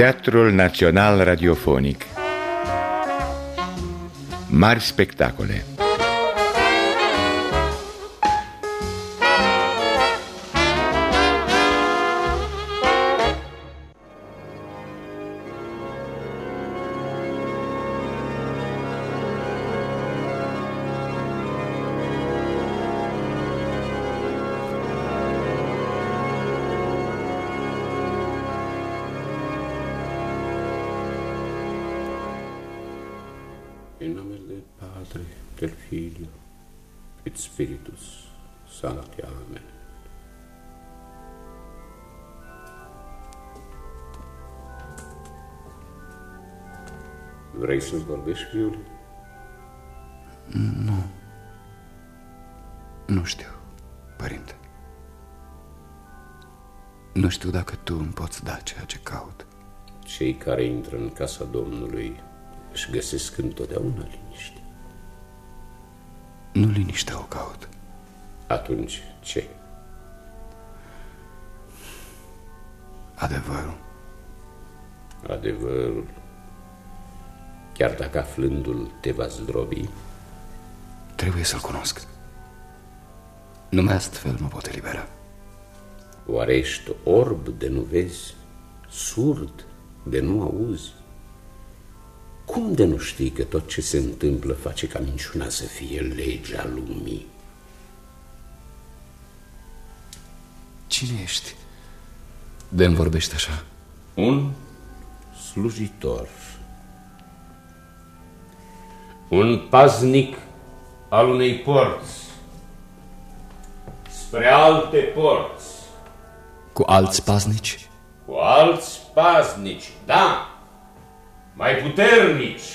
Teatrul Național Radiofonic. Mari spectacole Cei care intră în casa Domnului își găsesc întotdeauna liniște. Nu liniștea o caut. Atunci ce? Adevărul. Adevărul chiar dacă aflându-l te va zdrobi? Trebuie să-l cunosc. Numai astfel mă pot elibera. Oare ești orb de nu vezi, surd de nu auzi? Cum de nu știi că tot ce se întâmplă face ca minciuna să fie legea lumii? Cine ești? De-mi vorbești așa? Un slujitor un paznic al unei porți spre alte porți. Cu alți paznici? Cu alți paznici, da, mai puternici,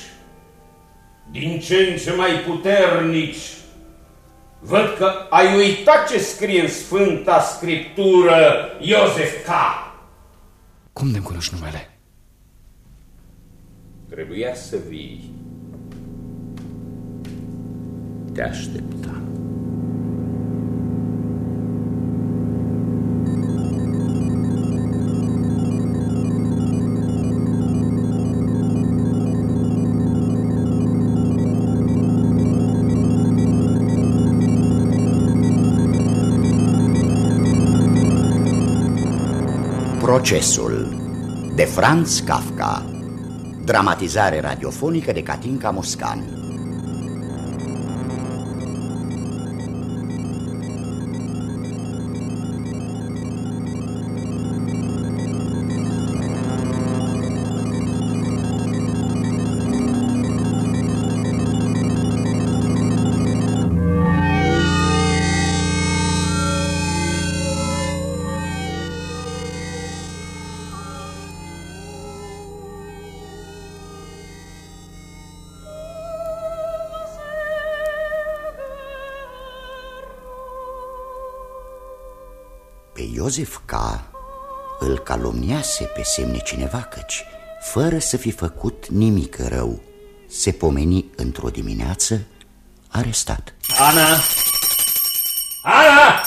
din ce în ce mai puternici. Văd că ai uitat ce scrie în Sfânta Scriptură, Iosef K. Cum de-mi cunoști numele? Trebuia să vii te aștepta. Procesul de Franz Kafka. Dramatizare radiofonică de Katinka Moscan Iosef K. îl calomniase pe semne cineva căci, fără să fi făcut nimic rău, se pomeni într-o dimineață arestat. Ana! Ana!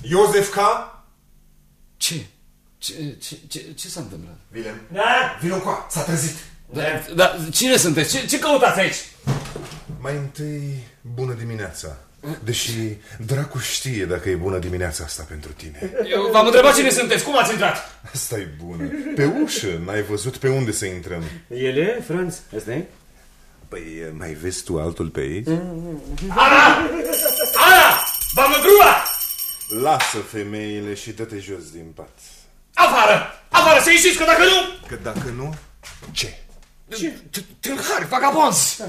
Iosef K? Ce? Ce, ce, ce, ce s-a întâmplat? Wilhelm? Da? Vino cu s-a trezit. Da, da, cine sunteți? Ce, ce căutați aici? Mai întâi, bună dimineața. Deși dracu știe dacă e bună dimineața asta pentru tine. Eu v-am întrebat cine sunteți, cum ați intrat? Asta e bună. Pe ușă, n-ai văzut pe unde să intrăm. Ele, Franz, asta e? Păi, mai vezi tu altul pe aici? Ana! Ana! V-am mândrua! Lasă femeile și dă-te jos din pat. Afară! Afară, să ieșiți, că dacă nu... Că dacă nu, ce? Ce? Tâlhari, vagabonzi!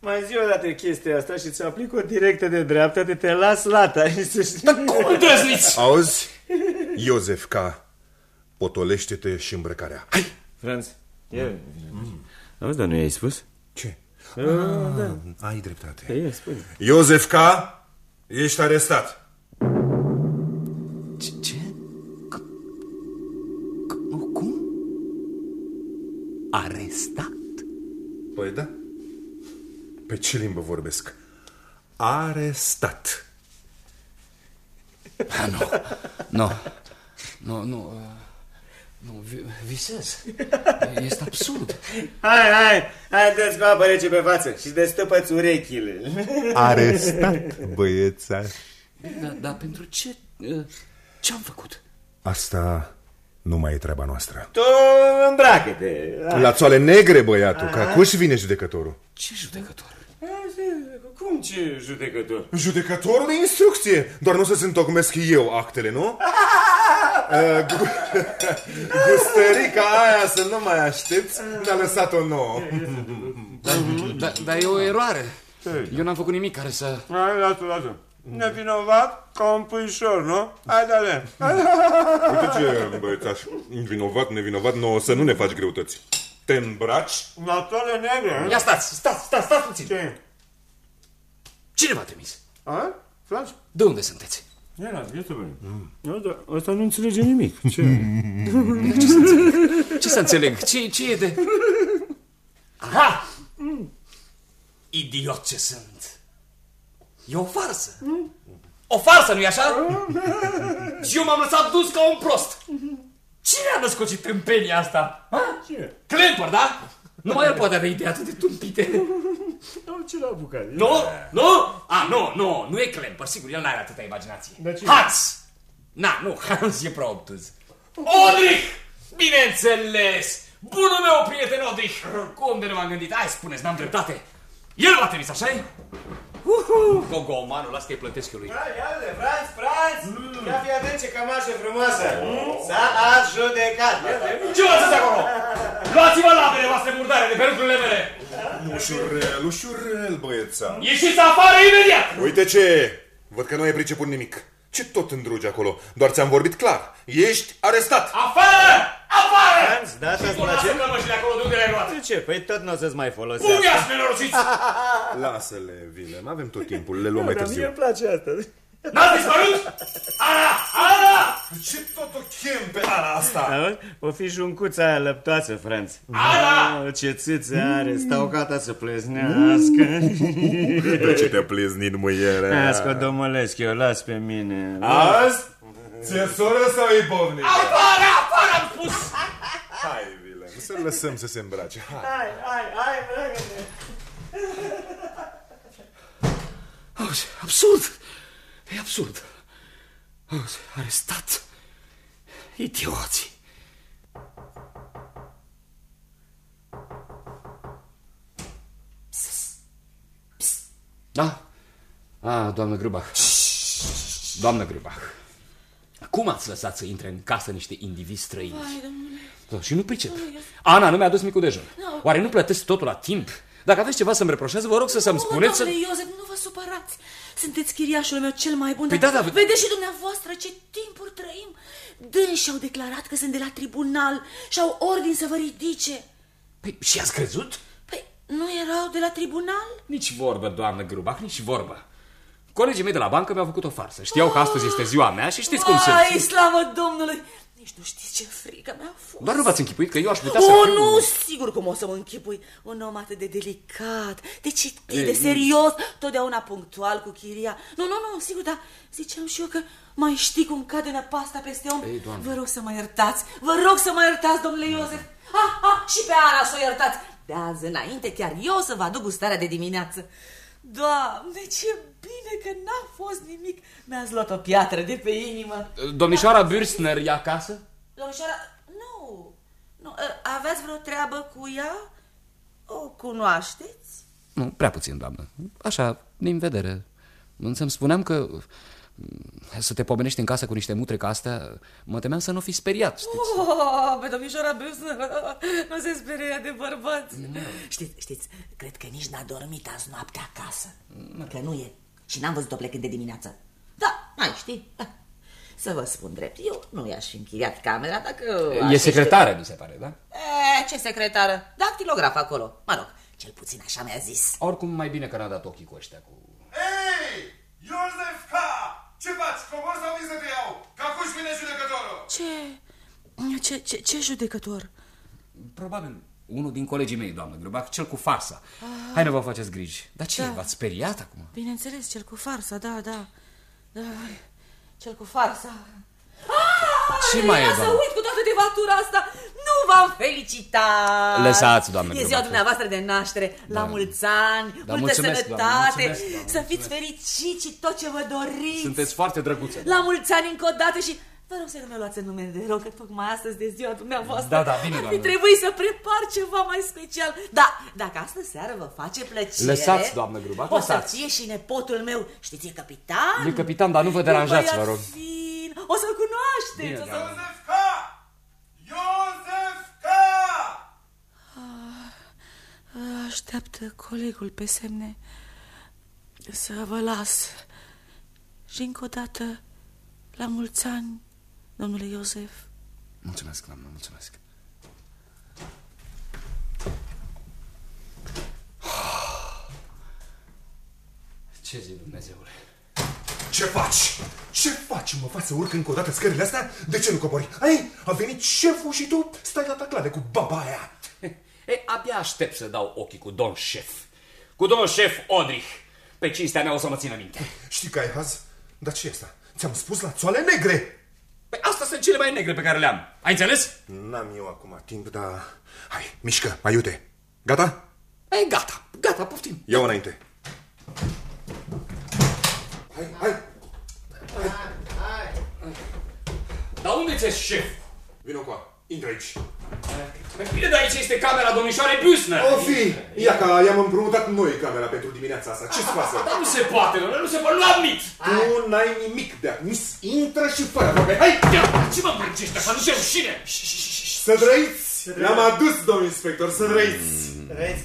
Mai zi o dată chestia asta și ți aplic o directă de dreapta, te, te las lata. Dar cum îndrăzniți? Auzi? Iosef K. Potolește-te și îmbrăcarea. Hai! Franz, ia mm. Auzi, dar nu i-ai spus? Ce? Uh, da. Ai dreptate. Ia, păi, spune. Iosef K. Ești arestat. Ce? ce? Cum? Arestat? Păi da. Pe ce limbă vorbesc? Arestat. Ah, nu, nu, nu, nu, uh, nu, vi- visez. Este absurd. Hai, hai, hai, dă-ți cu apă rece pe față și destăpă-ți urechile. Arestat, băiețaș. Dar, dar pentru ce, uh, ce-am făcut? Asta nu mai e treaba noastră. Tu îmbracă-te. La țoale negre, băiatul, că acuși vine judecătorul. Ce judecător? Cum ce judecător? Judecătorul de instrucție, doar nu să se întocmesc eu actele, nu? Uh, gu- Gustărica aia să nu mai aștepți Ne-a lăsat-o nouă Dar, dar, dar e o eroare. Eu n-am făcut nimic care să... Hai, lasă, lasă. Nevinovat ca un puișor, nu? Hai, dale. Uite ce, băiețaș, vinovat, nevinovat, nouă să nu ne faci greutăți Te îmbraci La toale negre, Ia stați, stați, stați, stați puțin. Ce? Cine v-a trimis? A? Franț? De unde sunteți? Ia, lasă, ia să vedem. Ăsta, ăsta nu înțelege nimic. Ce? Ce să înțeleg? Ce, ce e de... Aha! Idiot ce sunt. E o farsă. O farsă, nu-i așa? Și eu m-am lăsat dus ca un prost. Cine a născocit tâmpenia asta? Ha? Ce? Clemper, da? Numai el poate avea idei atât de tumpite. Nu, ce l-a apucat? Nu? Nu? A, nu, nu, nu e Clemper, sigur, el n-are atâta imaginație. Dar cine? Hans! Na, nu, Hans e prea obtuz. Odrich! Bineînțeles! Bunul meu prieten Odrich! Cum de nu m-am gândit? Hai, spuneți, n-am dreptate. El l-a trimis, așa-i? Uhu! Gogo, manul, las că-i plătesc eu lui. Hai, iată, Franț, Franț! Ia fi atent ce cămașă frumoasă! S-a adjudecat! Ce faceți acolo? Luați-vă labele voastre murdare de pe lucrurile mele! Ușurel, ușurel, băieța Ieșiți afară imediat! Uite ce, văd că nu ai priceput nimic Ce tot îndrugi acolo? Doar ți-am vorbit clar Ești arestat Afară! Afară! Franț, da, asta-ți Cum lasă place? cămășile acolo de unde le-ai luat? De ce? Păi tot nu o să-ți mai Cum folosească. i-ați nenorociți? Lasă-le, Vilem, avem tot timpul, le luăm mai Dar mie târziu îmi place asta. N-ați dispărut? Ana! Ana! Ce tot o chem pe Ana asta? Auzi? O fi șuncuța aia lăptoasă, Franț. Ana! Oh, ce țâțe are, stau gata să pleznească. De ce te-a pleznit muiere? Las că o domălesc eu, las pe mine. Azi? Ți-e soră sau e bovnică? Afară! Afară am spus! Hai, Vilem, să-l lăsăm să se îmbrace Hai Hai, hai, hai, dragă Auzi, absurd! E absurd! Auzi, arestat! Idioții! Da? A, doamnă Grubach. Doamnă Grubach. Cum ați lăsat să intre în casă niște indivizi străini? Da, și nu pricep. Ana nu mi-a adus micul dejun. Oare nu plătesc totul la timp? Dacă aveți ceva să-mi reproșați, vă rog să să-mi spuneți să... Domnule Iosef, nu vă supărați. Sunteți chiriașul meu cel mai bun. Păi dar da, da, Vedeți și dumneavoastră ce timpuri trăim. Dânsi au declarat că sunt de la tribunal și au ordin să vă ridice. Păi, și ați crezut? Păi, nu erau de la tribunal? Nici vorbă, doamnă Grubach, nici vorbă. Colegii mei de la bancă mi-au făcut o farsă. Știau că astăzi este ziua mea și știți cum Ai, sunt. slavă Domnului! Nici nu știți ce frică mi-a fost. Doar nu v-ați închipuit că eu aș putea să O, fiu... nu, sigur cum o să mă închipui. Un om atât de delicat, de citit, Ei, de serios, totdeauna punctual cu chiria. Nu, nu, nu, sigur, dar ziceam și eu că mai știi cum cade năpasta peste om. Ei, Doamne. vă rog să mă iertați, vă rog să mă iertați, domnule Iosef. Ha, ha, și pe Ana să o iertați. De azi înainte chiar eu să vă aduc gustarea de dimineață. Doamne, ce bine că n-a fost nimic. Mi-ați luat o piatră de pe inimă. Domnișoara Bürstner e acasă? Domnișoara, nu, nu, ă, aveți vreo treabă cu ea? O cunoașteți? Nu, prea puțin, doamnă. Așa, din vedere. Însă-mi spuneam că mm, să te pomenești în casă cu niște mutre ca astea, mă temeam să nu fi speriat, știți? Oh, pe domnișoara Bâsnă, nu se sperie de bărbați. Știți, știți, cred că nici n-a dormit azi noapte acasă. Că nu e. Și n-am văzut-o plecând de dimineață. Da, mai știi. Da. Să vă spun drept, eu nu i-aș fi închiriat camera dacă... aș E fi secretară, mi se pare, da? E, ce secretară? Dactilograf acolo. Mă rog, cel puțin așa mi-a zis. Oricum, mai bine că n-a dat ochii cu ăștia cu... Hei! Iosef K! Ce faci? Cobor sau vin să te iau? Că acum vine judecătorul Ce... Ce, ce, ce judecător? Probabil unul din colegii mei, doamnă Grubac, cel cu farsa. Hai, nu vă faceți griji. Dar ce, Da. v-ați speriat acum? Bineînțeles, cel cu farsa, da, da. da. Cel cu farsa. Ce mai e, Să doamnă? uit cu toată devatura asta. Nu v-am felicitat. Lăsați, doamnă E ziua Grubac. dumneavoastră de naștere. La mulți ani, Da, multă mulțumesc, doamnă, sănătate. mulțumesc, doamnă, Să fiți fericiți și tot ce vă doriți. Sunteți foarte drăguțe. La mulți ani încă o dată și vă rog să nu mi luați în nume de rău, că tocmai astăzi de ziua dumneavoastră Da, da, bine, ar fi doamnă. trebuit să prepar ceva mai special. Da, dacă astă seară vă face plăcere... Lăsați, doamnă Grubac, O să lăsați. fie și nepotul meu, știți, e capitan. E capitan, dar nu vă deranjați, E un vă băiat rog. Fin. O să-l cunoașteți. Bine, o să... doamnă. Iosefca! Iosefca! Așteaptă colegul pe semne să vă las. Și încă o dată, la mulți ani, domnule Iosef. Mulțumesc, doamnă, mulțumesc. Ce zi, Dumnezeule? Ce faci? Ce faci? Mă faci să urc încă o dată scările astea? De ce nu cobori? Ai, a venit șeful și tu stai la taclare cu baba aia. E, abia aștept să dau ochii cu domn șef. Cu domn șef Odrich. Pe cinstea mea o să mă țină minte. Știi că ai haz? Dar ce e asta? Ți-am spus la țoale negre! Păi astea sunt cele mai negre pe care le-am. Ai înțeles? N-am eu acum timp, dar... Hai, mișcă, mai iute. Gata? E, gata, gata, poftim. Ia-o înainte. Hai, hai! Dar unde ți șef? Vino cu Intră aici. Păi bine, dar aici este camera domnișoarei Büsner. O fi! Ia că i-am împrumutat noi camera pentru dimineața asta. Ce-ți pasă? Dar nu se poate, domnule, nu se poate, nu admit. Tu n-ai nimic de admis. Intră și fără vorbe. Hai! Ia, ce mă mărgești așa, nu se rușine? Să trăiți! Le-am adus, domn inspector, să trăiți! Vezi?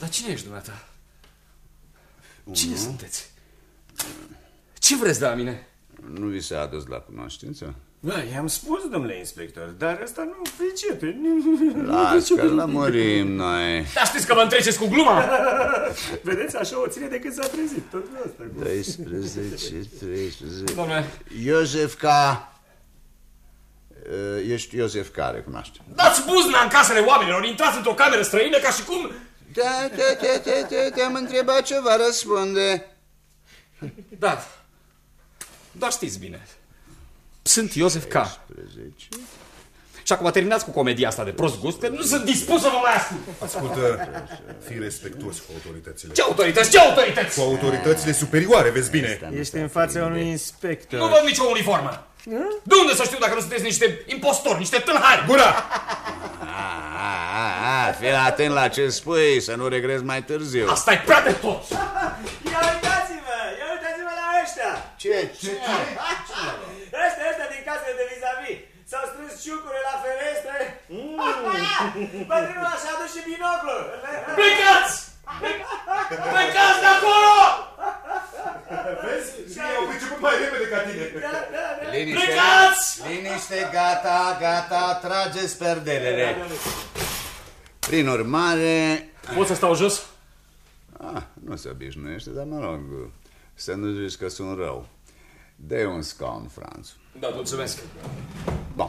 Dar cine ești dumneata? Cine sunteți? Ce vreți de la mine? Nu vi s-a adus la cunoștință? Da, i-am spus, domnule inspector, dar ăsta nu pricepe. Las că lămurim noi. Dar știți că vă întreceți cu gluma? Vedeți, așa o ține de când s-a trezit. Tot asta. 12, 13... Domnule, Iosefca... Uh, Ești Iosefca, recunoaște. dați buzna în casele oamenilor, intrați într-o cameră străină ca și cum... Da, da, da, da, da, te-am întrebat ce va răspunde. Da, dar știți bine. Sunt Iosef K. 13... Și acum terminați cu comedia asta de prost gust, că nu sunt dispus să vă mai ascult. Ascultă, fii respectuos cu autoritățile. Ce autorități, ce autorități? Cu autoritățile superioare, vezi bine. Ești în fața unui inspector. Nu văd nicio uniformă. De unde să știu dacă nu sunteți niște impostori, niște tâlhari? Gura! A, a, a, a, fii atent la ce spui, să nu regrezi mai târziu. asta e prea de tot. Ia uitați-vă! Ia uitați-vă la ăștia! Ce? Ce? Ăștia, ăștia din casele de vis-a-vis. S-au strâns ciucurile la ferestre. Bătrânul așa a adus și binoclul. Plecați! Plecați de acolo! Vezi? Ei au priceput mai repede ca tine. Liniște, Plecați! liniște, gata, gata, trageți perdelele. Prin urmare... Pot să stau jos? Ah, nu se obișnuiește, dar mă rog, să nu zici că sunt rău. Dă un scaun, Franț. Da, mulțumesc. Bun,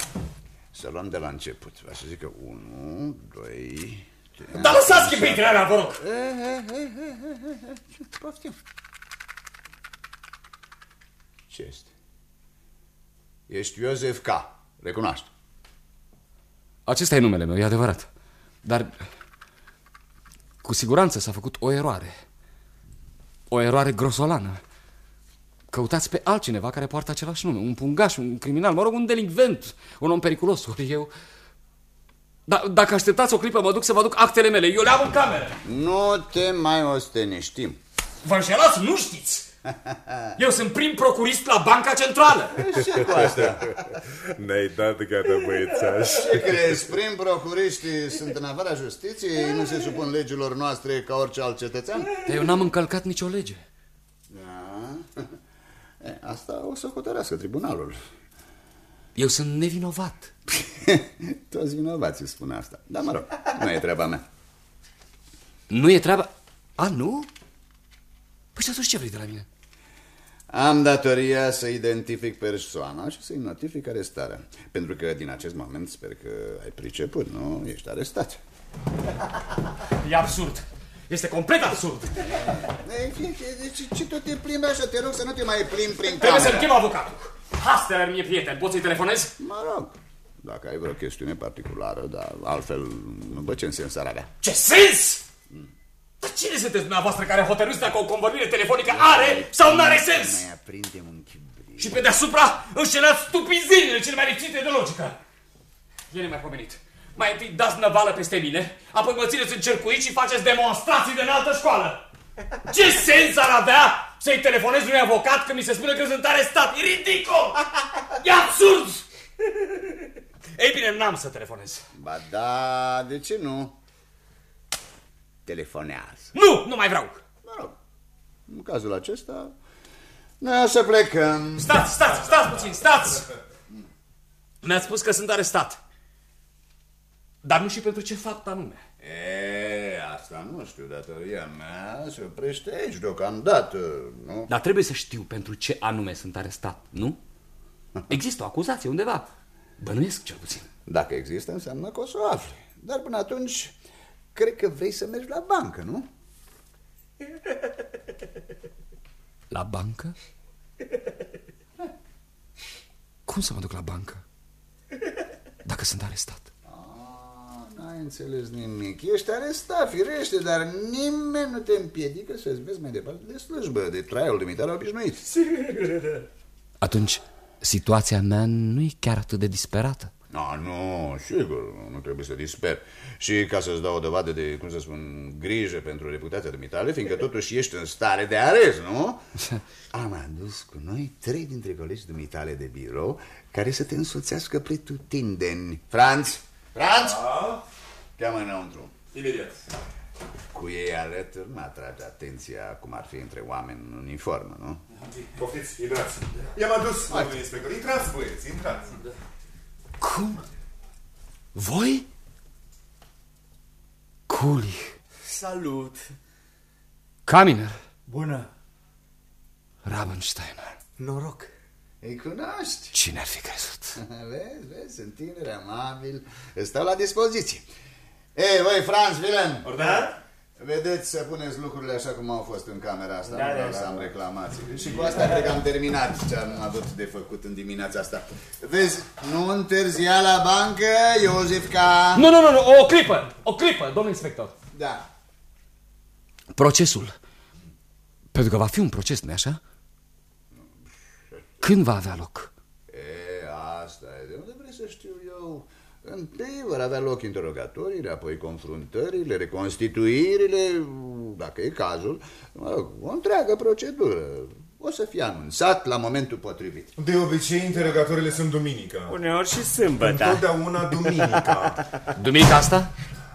să luăm de la început. Vreau să zic că 1, 2, Dar lăsați chipitrea vă rog. Poftim. Ce este? Ești Iosef K. Recunoaște. Acesta e numele meu, e adevărat. Dar cu siguranță s-a făcut o eroare. O eroare grosolană. Căutați pe altcineva care poartă același nume. Un pungaș, un criminal, mă rog, un delinvent, un om periculos. Ori eu... Da, dacă așteptați o clipă, mă duc să vă duc actele mele. Eu le am în cameră. Nu te mai osteni, știm. Vă înșelați? Nu știți. Eu sunt prim procurist la Banca Centrală. Ce cu asta? Ne-ai dat gata, băiețaș. Ce crezi? Prin procuriștii sunt în afara justiției, nu se supun legilor noastre ca orice alt cetățean? Dar eu n-am încălcat nicio lege. Da. E, asta o să hotărească tribunalul. Eu sunt nevinovat. Toți vinovații spun asta. Dar mă rog, nu e treaba mea. Nu e treaba... A, nu? Păi și atunci ce vrei de la mine? Am datoria să identific persoana și să-i notific arestarea. Pentru că din acest moment sper că ai priceput, nu? Ești arestat. E absurd. Este complet absurd. Deci ce tot te plimbi așa? Te rog să nu te mai plimbi prin Trebuie cameră. să-mi chem avocatul. Hastel are mie prieten. Poți să-i telefonezi? Mă rog, dacă ai vreo chestiune particulară, dar altfel, nu văd ce sens ar avea. Ce sens? Dar cine sunteți dumneavoastră care hotărâți dacă o convorbire telefonică are sau nu are sens? Mai aprindem un chibrit. Și pe deasupra înșelați stupizinile cele mai lipsite de logică. E nemaipomenit. Mai întâi dați năvală peste mine, apoi mă țineți încercuit și faceți demonstrații de înaltă școală. Ce sens ar avea să-i telefonez unui avocat când mi se spune că sunt arestat? E ridicol! E absurd! Ei bine, n-am să telefonez. Ba da, de ce nu? Telefonează. Nu, nu mai vreau. Mă rog, în cazul acesta, noi o să plecăm. Stați, stați, stați puțin, stați! Mi-ați spus că sunt arestat. Dar nu și pentru ce fapt anume. E, asta nu știu, datoria mea se oprește aici deocamdată, nu? Dar trebuie să știu pentru ce anume sunt arestat, nu? Există o acuzație undeva. Bănuiesc cel puțin. Dacă există, înseamnă că o să o afli. Dar până atunci, cred că vrei să mergi la bancă, nu? La bancă? Cum să mă duc la bancă? Dacă sunt arestat. N-ai înțeles nimic. Ești arestat, firește, dar nimeni nu te împiedică să-ți vezi mai departe de slujbă, de traiul de mitare obișnuit. Atunci, situația mea nu e chiar atât de disperată. No, nu, sigur, nu trebuie să disper. Și ca să-ți dau o dovadă de, cum să spun, grijă pentru reputația dumitale, fiindcă totuși ești în stare de arest, nu? Am adus cu noi trei dintre colegii dumitale de birou care să te însoțească pretutindeni. Franț! Franț! Cheamă înăuntru. Imediat. Cu ei alături mă atrage atenția cum ar fi între oameni în uniformă, nu? Poftiți, intrați. I-am adus, domnule inspector. Intrați, băieți, intrați. Cum? Voi? Culi. Salut! Kaminer. Bună! Rabensteiner. Noroc! Îi cunoști? Cine ar fi crezut? Vezi, vezi, sunt tineri, amabil, stau la dispoziție. Ei, voi, Franz, Willem, Da? Vedeți să puneți lucrurile așa cum au fost în camera asta, Da, nu da, vreau da, să am da. reclamații. Și cu asta cred că am terminat ce am avut de făcut în dimineața asta. Vezi, nu întârzia la bancă, Iosif, ca... Nu, nu, nu, nu, o clipă, o clipă, domnul inspector. Da. Procesul. Pentru că va fi un proces, nu așa? Când va avea loc? E, asta e, de unde vrei să știu eu? Întâi vor avea loc interogatoriile, apoi confruntările, reconstituirile, dacă e cazul, mă rog, o întreagă procedură. O să fie anunțat la momentul potrivit. De obicei, interogatorile sunt duminica. Uneori și sâmbătă. Întotdeauna duminica. Duminica asta?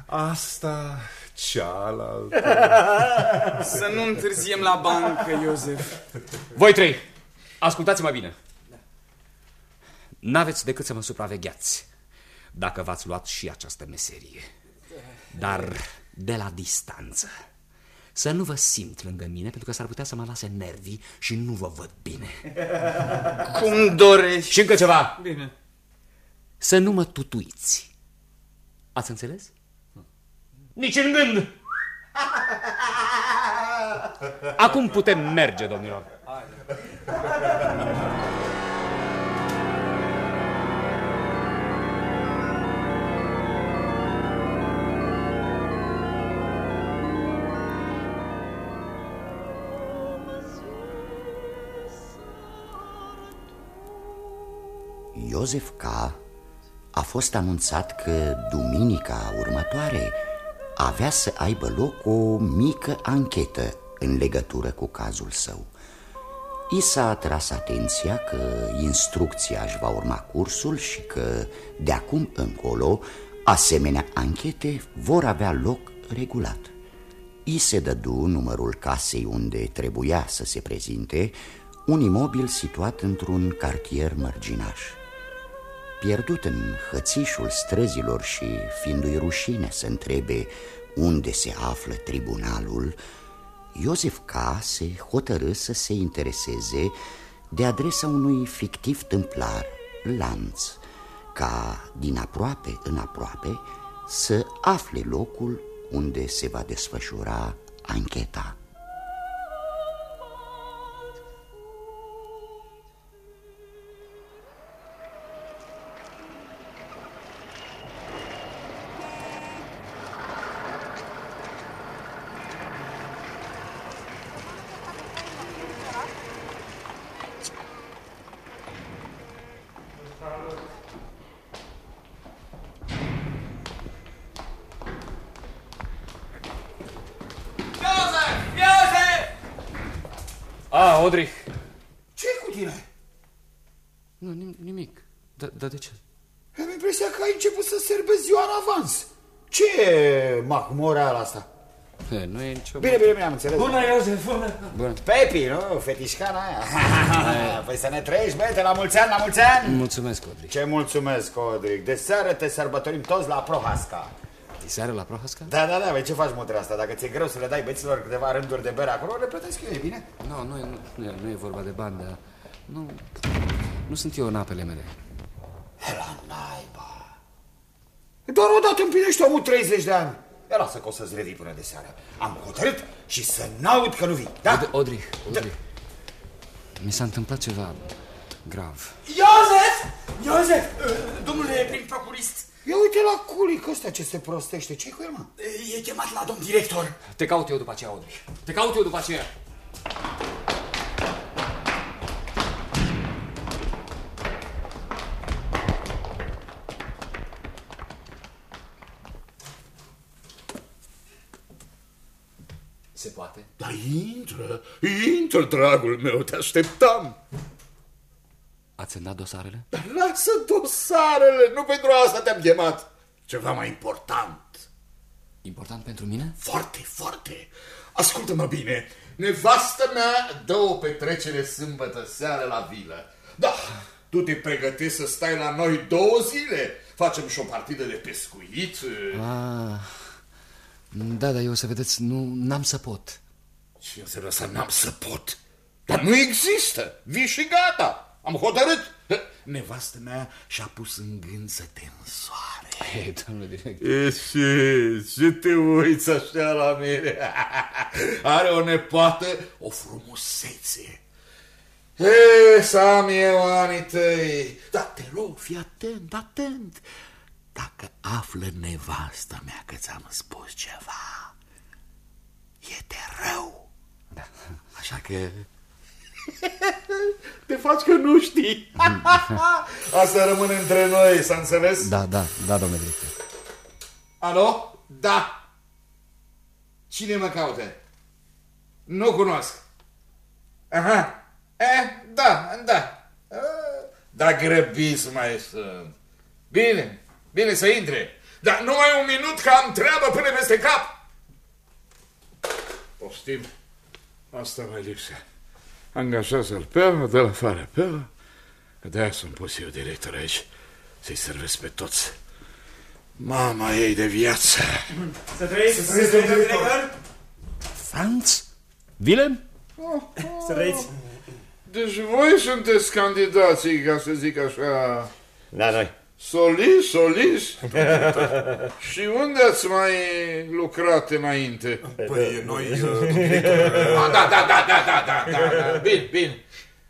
Asta, cealaltă. Să nu întârziem la bancă, Iosef. Voi trei, ascultați-mă bine. N-aveți decât să mă supravegheați dacă v-ați luat și această meserie. Dar de la distanță. Să nu vă simt lângă mine, pentru că s-ar putea să mă lase nervii și nu vă văd bine. Cum dorești. Și încă ceva. Bine. Să nu mă tutuiți. Ați înțeles? Nici în gând. Acum putem merge, domnilor. Iosef K. a fost anunțat că duminica următoare avea să aibă loc o mică anchetă în legătură cu cazul său. I s-a atras atenția că instrucția își va urma cursul și că de acum încolo asemenea anchete vor avea loc regulat. I se dădu numărul casei unde trebuia să se prezinte, un imobil situat într-un cartier mărginaș. Pierdut în hățișul străzilor și fiindu-i rușine să întrebe unde se află tribunalul, Iosef K. se hotărâ să se intereseze de adresa unui fictiv tâmplar, Lanț, ca din aproape în aproape să afle locul unde se va desfășura ancheta. Nu, nim nimic. Dar da, de ce? Am impresia că ai început să serbezi ziua în avans. Ce e mahmoreala asta? He, nu e nicio... Bine, bine, bine, am înțeles. Bună, Iosef, bună! Bună. Pepi, nu? Fetișcana aia. păi să ne trăiești, băiete, la mulți ani, la mulți ani. Mulțumesc, Odrich. Ce mulțumesc, Odric. De seară te sărbătorim toți la Prohasca. Diseară la Prohasca? Da, da, da, băi, ce faci mutra asta? Dacă ți-e greu să le dai băieților câteva rânduri de bere acolo, le plătesc eu, e bine? Nu, nu, e- nu, e- nu e vorba de bani, dar... Nu, nu sunt eu în apele mele. La naiba. Doar odată împlinești omul 30 de ani. E lasă că o să-ți revii până de seară. Am hotărât și să n-aud că nu vii, da? Od- Odrich, Odrich. Mi s-a întâmplat ceva grav. Iosef! Iosef! Domnule prim procurist, Ia uite la culic ăsta ce se prostește. Ce-i cu el, mă? e chemat la domn director. Te caut eu după aceea, Odrich. Te caut eu după aceea. Se poate? Dar intră, intră, dragul meu, te așteptam. Ați semnat dosarele? Dar lasă dosarele, nu pentru asta te-am chemat. Ceva mai important. Important pentru mine? Foarte, foarte. Ascultă-mă bine. Nevastă mea dă o petrecere sâmbătă seară la vilă. Da, tu te pregătești să stai la noi două zile. Facem și o partidă de pescuit. Ah, da, dar eu să vedeți, nu n-am să pot. Ce înseamnă să n-am să pot? Dar nu există. Vii și gata. Am hotărât. Nevastă mea și-a pus în gând să te însoare. Hei, domnule direct. E, ce, ce te uiți așa la mine? Are o nepoată, o frumusețe. E, să am eu anii tăi. Dar te rog, fii atent, atent. Dacă află nevasta mea că ți-am spus ceva, e de rău. Da. Așa că... Te faci că nu știi. Asta rămâne între noi, s-a înțeles? Da, da, da, domnule director. Alo? Da. Cine mă caută? Nu cunosc. Aha. E, da, da. Da, grăbiți mai sunt. Bine, bine să intre. Dar numai un minut că am treabă până peste cap. Poftim. Asta mai lipsea. Angajează-l pe ăla, dă-l afară pe ăla. Că de-aia sunt pus eu director aici. Să-i servesc pe toți. Mama ei de viață. Să trăiți, să trăiți, domnule director? Franz? Willem? Să trăiți. Deci voi sunteți candidații, ca să zic așa, Da, noi. Solis, solis? și unde ați mai lucrat înainte? Păi da. noi... Uh, ah, da, da, da, da, da, da, da, da, bine, bine.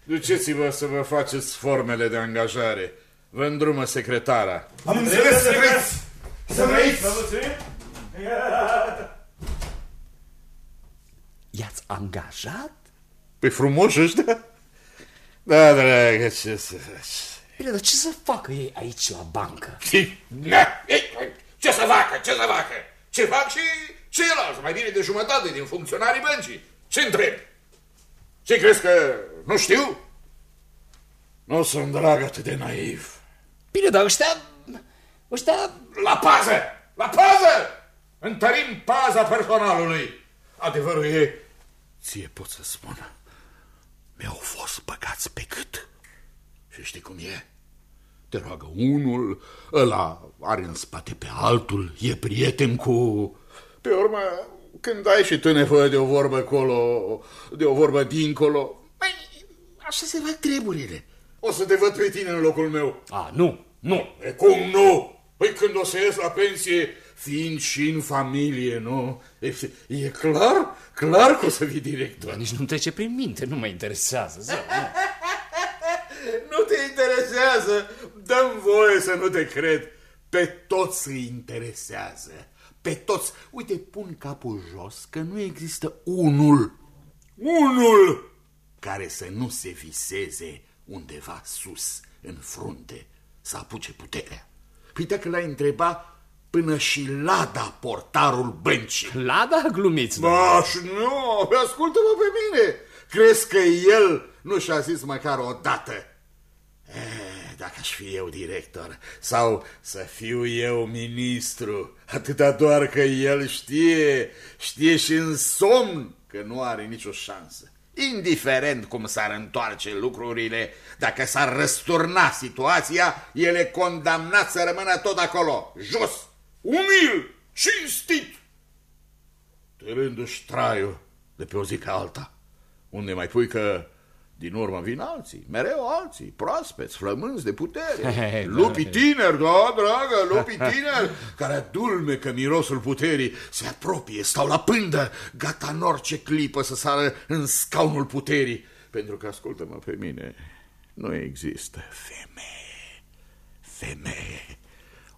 Duceți-vă să vă faceți formele de angajare. Vă îndrumă secretara. Am înțeles, să vreți! Să vreți! I-ați angajat? Pe frumos ăștia? Da, dragă, ce să faci? Bine, dar ce să facă ei aici la bancă? Na, ei, Ce să facă, ce să facă? Ce fac și ceilalți, mai bine de jumătate din funcționarii băncii. Ce întreb? Ce crezi că nu știu? Nu sunt drag atât de naiv. Bine, dar ăștia... Ăștia... La pază! La pază! Întărim paza personalului. Adevărul e, ție pot să spun, mi-au fost băgați pe cât. Și știi cum e? Te roagă unul, ăla are în spate pe altul, e prieten cu... Pe urmă, când ai și tu nevoie de o vorbă acolo, de o vorbă dincolo, mai, așa se fac treburile. O să te văd pe tine în locul meu. A, nu, nu. E cum nu? Păi când o să ies la pensie, fiind și în familie, nu? E, e clar, clar că o să fii director. Nici nu trece prin minte, nu mă interesează. Zău, nu. Nu te interesează, dăm voie să nu te cred. Pe toți îi interesează, pe toți. Uite, pun capul jos că nu există unul, unul care să nu se viseze undeva sus, în frunte, să apuce puterea. Păi dacă l-ai întrebat până și Lada, portarul băncii. Lada? Glumiți, Ba, și nu, ascultă-mă pe mine. Crezi că el nu și-a zis măcar o dată? Eh, Dacă aș fi eu director sau să fiu eu ministru, atâta doar că el știe, știe și în somn că nu are nicio șansă. Indiferent cum s-ar întoarce lucrurile, dacă s-ar răsturna situația, el e condamnat să rămână tot acolo, jos, umil, cinstit, târându-și traiul de pe o zi ca alta. Unde mai pui că din urmă vin alții, mereu alții, proaspeți, flămânzi de putere. Lupii tineri, da, dragă, lupii tineri, care adulmecă mirosul puterii, se apropie, stau la pândă, gata în orice clipă să sară în scaunul puterii. Pentru că, ascultă-mă pe mine, nu există femeie, femeie,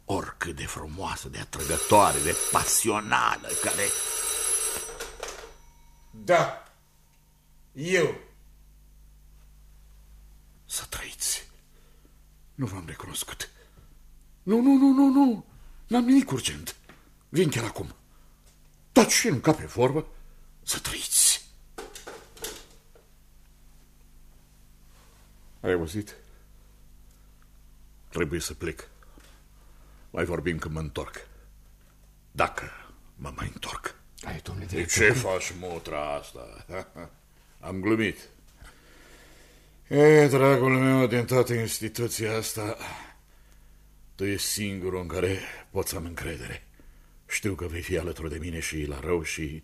oricât de frumoasă, de atrăgătoare, de pasională, care... Da, eu să trăiți. Nu v-am recunoscut. Nu, nu, nu, nu, nu. N-am nimic urgent. Vin chiar acum. Dați și nu ca pe vorbă să trăiți. Ai auzit? Trebuie să plec. Mai vorbim când mă întorc. Dacă mă mai întorc. Ai, domnule De director, ce faci mutra asta? Am glumit. E, dragul meu, din toată instituția asta, tu ești singurul în care pot să am încredere. Știu că vei fi alături de mine și la rău și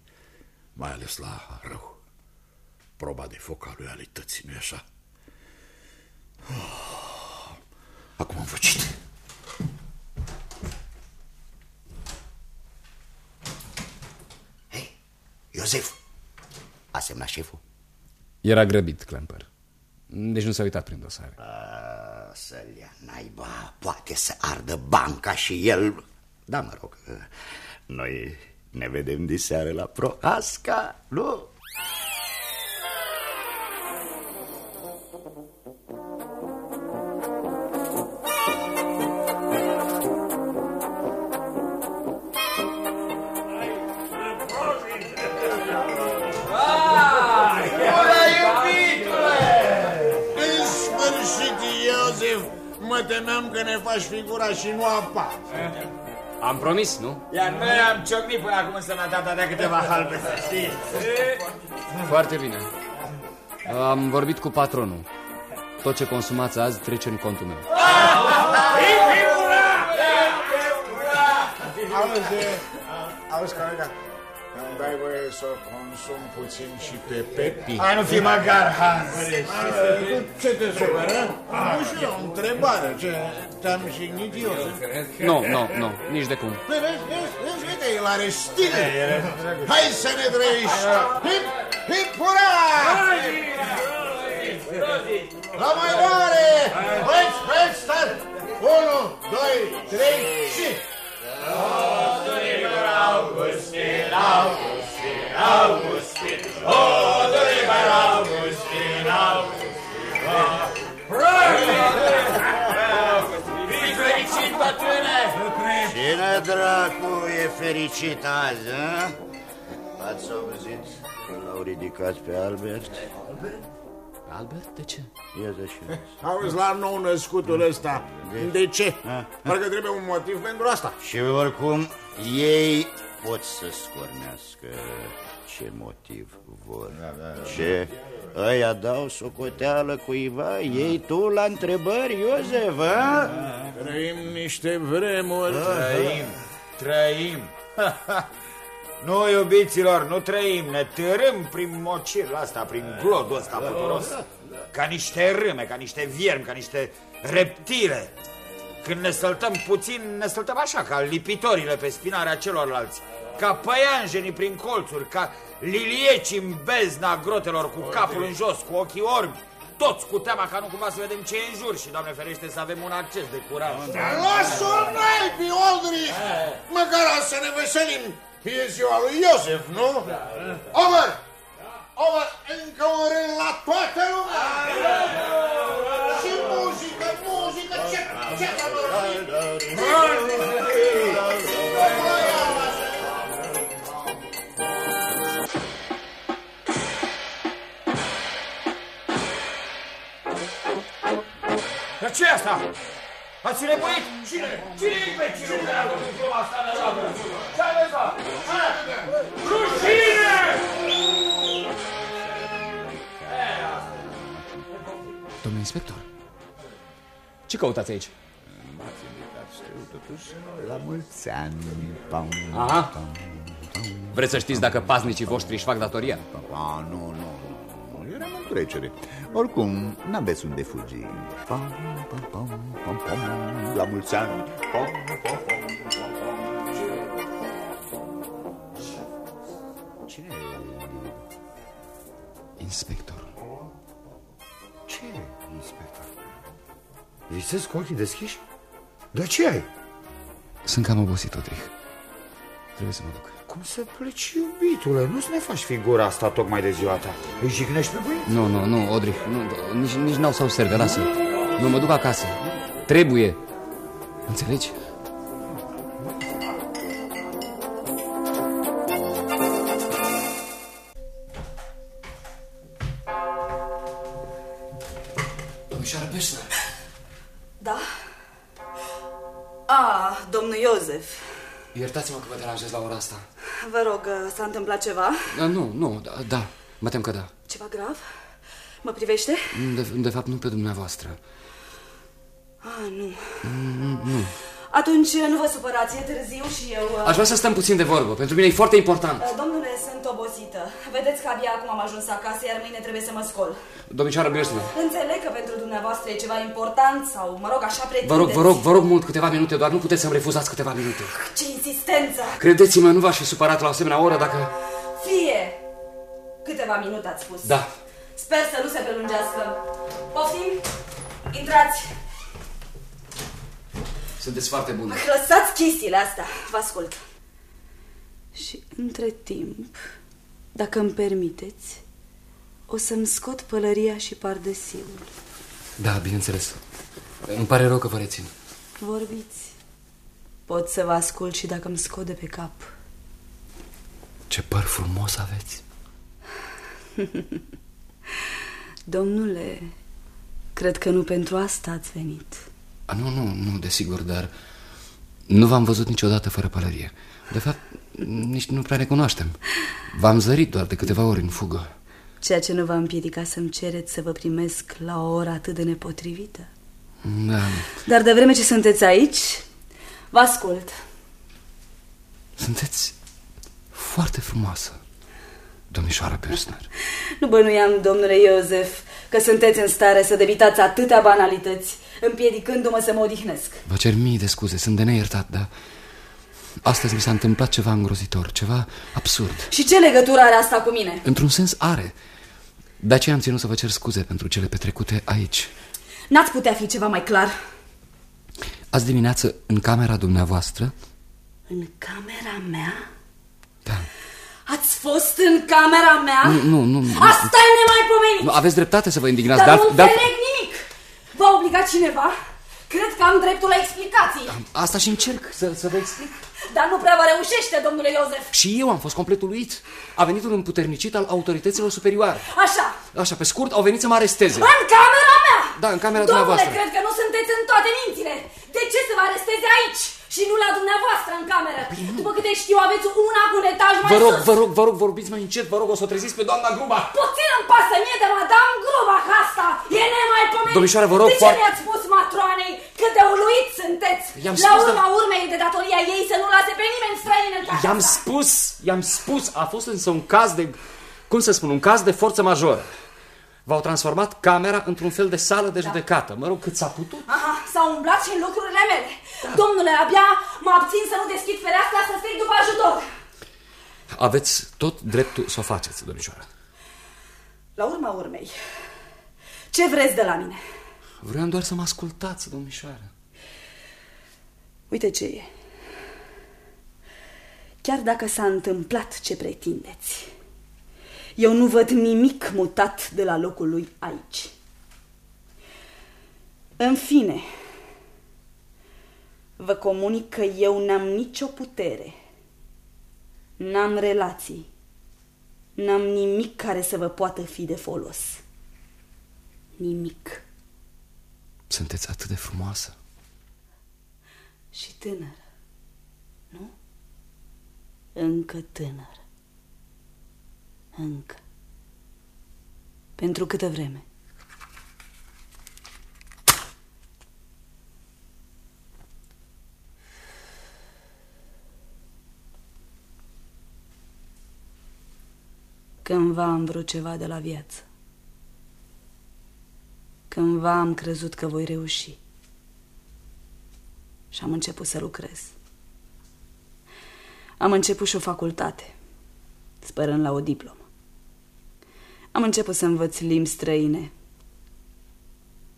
mai ales la rău. Proba de foc a loialității, nu-i așa? Acum am făcit. Iosef, a semnat șeful? Era grăbit, Clemper. Deci nu s-a uitat prin dosare. A, Să-l ia naiba, poate să ardă banca și el... Da, mă rog, noi ne vedem de seară la Proasca, nu? Și nu apar. Am promis, nu? Iar noi am ciocnit până acum în sănătatea de câteva halbe, să știi. Foarte bine. Am vorbit cu patronul. Tot ce consumați azi trece în contul meu. Auzi, auzi, colega, îmi dai voie să consum puțin și pe Pepi? Hai, nu fi magar, Hans. Ce te supără? Nu știu, o întrebare. Ce, te-am jignit eu? Nu, nu, nu, nici de cum. Păi, vezi, vezi, vezi, uite, el are stile. Hai să ne trăiești. Hip, hip, ura! La mai mare! Vreți, vreți, stat! Unu, doi, trei și... Augustin, Augustin, Augustin, Odoliver Augustin, Augustin. Fii fericit, bătrâne! Cine dracu e fericit azi, a? Ați auzit că l-au ridicat pe Albert? Albert? De ce? Ia zi și Auzi, la nou născutul ăsta. De ce? Parcă trebuie un motiv pentru asta. Și oricum, ei pot să scornească ce motiv vor. Ce? Ăia dau socoteală cuiva, ei tu la întrebări, Iosef, a? Trăim niște vremuri. Trăim, trăim. Nu, iubiților, nu trăim, ne târâm prin mocirul asta, prin glodul ăsta puturos. Ca niște râme, ca niște viermi, ca niște reptile. Când ne săltăm puțin, ne săltăm așa, ca lipitorile pe spinarea celorlalți. Ca păianjenii prin colțuri, ca lilieci în bezna grotelor cu capul în jos, cu ochii orbi. Toți cu teama ca nu cumva să vedem ce e în jur și, Doamne ferește, să avem un acces de curaj. Lasă-o naibii, Oldrich! Măcar să ne veselim. E ziua lui Iosef, nu? Over! Over! Încă un rând la toată lumea! Și muzică, muzică, ce... ce... Dar ce asta? Ați nevoit? Cine? Cine e pe cine de la cluba asta de la Ce aveți, mă? Rușine! Domnule inspector, ce căutați aici? M-ați invitat, știu, totuși, la mulți ani. Pam, Aha. pam, pam. Vreți să știți dacă paznicii voștri își fac datoria? A, nu, nu, nu, eram în trecere. Oricum, n-aveți unde fugi. Pam, pam, pam, pam, pam, la mulți ani. Pam, pam, pam, pam, pam. Cine e? Inspector. Ce, inspector? Visezi cu ochii deschiși? De ce ai? Sunt cam obosit, Odrich. Trebuie să mă duc. Cum să pleci, iubitule? Nu-ți ne faci figura asta tocmai de ziua ta. Îi jignești pe băieți? Nu, nu, nu, Odrich, nu, nici, nici n-au să observe, lasă. Nu, mă duc acasă. Trebuie. Înțelegi? Domnișoară Peșner. Da? A, domnul Iosef. Iertați-mă că vă deranjez la ora asta. Vă rog, s-a întâmplat ceva? Da, nu, nu, da, da, mă tem că da. Ceva grav? Mă privește? De, de fapt, nu pe dumneavoastră. A, nu. Nu, nu. Atunci nu vă supărați, e târziu și eu... uh, Aș vrea să stăm puțin de vorbă. Pentru mine e foarte important. uh, Domnule, sunt obosită. Vedeți că abia acum am ajuns acasă, iar mâine trebuie să mă scol. Domnișoară Birsner, Înțeleg că pentru dumneavoastră e ceva important sau, mă rog, așa pretindeți. vă rog, vă rog, vă rog mult câteva minute, doar nu puteți să-mi refuzați câteva minute. Ce insistență! Credeți-mă, nu v-aș fi supărat la o asemenea oră dacă... Fie! Câteva minute ați spus. Da. Sper să nu se prelungească. Poftim? Intrați! Sunteți foarte buni. Lăsați chestiile astea, vă ascult. Și între timp, dacă îmi permiteți, o să-mi scot pălăria și pardesiul. Da, bineînțeles. Îmi pare rău că vă rețin. Vorbiți. Pot să vă ascult și dacă îmi scot de pe cap. Ce păr frumos aveți. Domnule, cred că nu pentru asta ați venit. A, nu, nu, nu, desigur, dar nu v-am văzut niciodată fără pălărie. De fapt, nici nu prea ne cunoaștem. V-am zărit doar de câteva ori în fugă. Ceea ce nu v-a împiedicat să-mi cereți să vă primesc la o oră atât de nepotrivită. Da, Dar de vreme ce sunteți aici, vă ascult. sunteți foarte frumoasă, domnișoara Birsner. Nu bănuiam, domnule Iosef, că sunteți în stare să debitați atâtea banalități, împiedicându-mă să mă odihnesc. Vă cer mii de scuze, sunt de neiertat, dar astăzi mi s-a întâmplat ceva îngrozitor, ceva absurd. Și ce legătură are asta cu mine? Într-un sens are. De aceea am ținut să vă cer scuze pentru cele petrecute aici. N-ați putea fi ceva mai clar? Azi dimineață, în camera dumneavoastră, În camera mea? Da. Ați fost în camera mea? nu, nu, nu, nu, Asta e nemaipomenit! nu, aveți dreptate să vă indignați, Dar dar, nu dar înțeleg nimic! V-a obligat cineva? Cred că am dreptul la explicații. asta și încerc să, să vă explic. Dar nu prea vă reușește, domnule Iosef. Și eu am fost complet uluit. A venit un împuternicit al autorităților superioare. Așa, Așa, pe scurt, au venit să mă aresteze. în camera mea! Da, în camera Domnule, dumneavoastră. cred că nu sunteți în toate mințile. De ce să vă aresteze aici și nu la dumneavoastră în cameră? După câte știu, aveți una cu un etaj mai Păi Vă rog, sus. vă rog, vă rog, vorbiți mai încet, vă rog, o să o treziți pe doamna Gruba. Puțin îmi pasă mie de Madame Grubach asta. E nemaipomenit. Domnișoară, vă rog, De ce foarte- mi-ați spus matroanei cât de uluit sunteți? I-am La spus, urma dar- urmei e de datoria ei să nu lase pe nimeni străin în casa I-am asta. spus, i-am spus, a fost însă un caz de, cum să spun, un caz de forță majoră. v-au transformat camera într-un fel de sală de judecată. Mă rog, cât s-a putut. Aha, s-au umblat și în lucrurile mele. Da. Domnule, abia mă abțin să nu deschid fereastra să strig după ajutor. Aveți tot dreptul să o faceți, domnișoară. La urma urmei, ce vreți de la mine? Vreau doar să mă ascultați, domnișoară. Uite ce e. Chiar dacă s-a întâmplat ce pretindeți, eu nu văd nimic mutat de la locul lui aici. În fine, vă comunic că eu n-am nicio putere, n-am relații, n-am nimic care să vă poată fi de folos. Nimic. Sunteți atât de frumoasă. Și tânără, nu? Încă tânăr. Încă. Pentru câtă vreme? Cândva am vrut ceva de la viață. Cândva am crezut că voi reuși. Și am început să lucrez. Am început și o facultate, sperând la o diplomă. Am început să învăț limbi străine,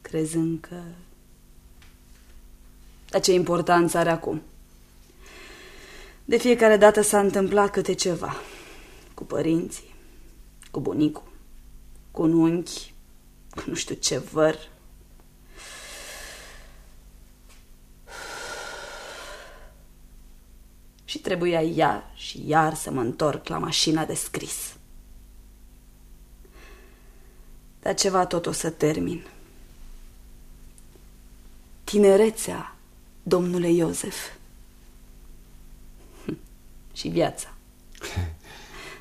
crezând că... Dar ce importanță are acum? De fiecare dată s-a întâmplat câte ceva. Cu părinții, cu bunicul, cu un unchi, cu nu știu ce văr. Și trebuia iar și iar să mă întorc la mașina de scris. Dar ceva tot o să termin. Tinerețea, domnule Iosef. Și viața.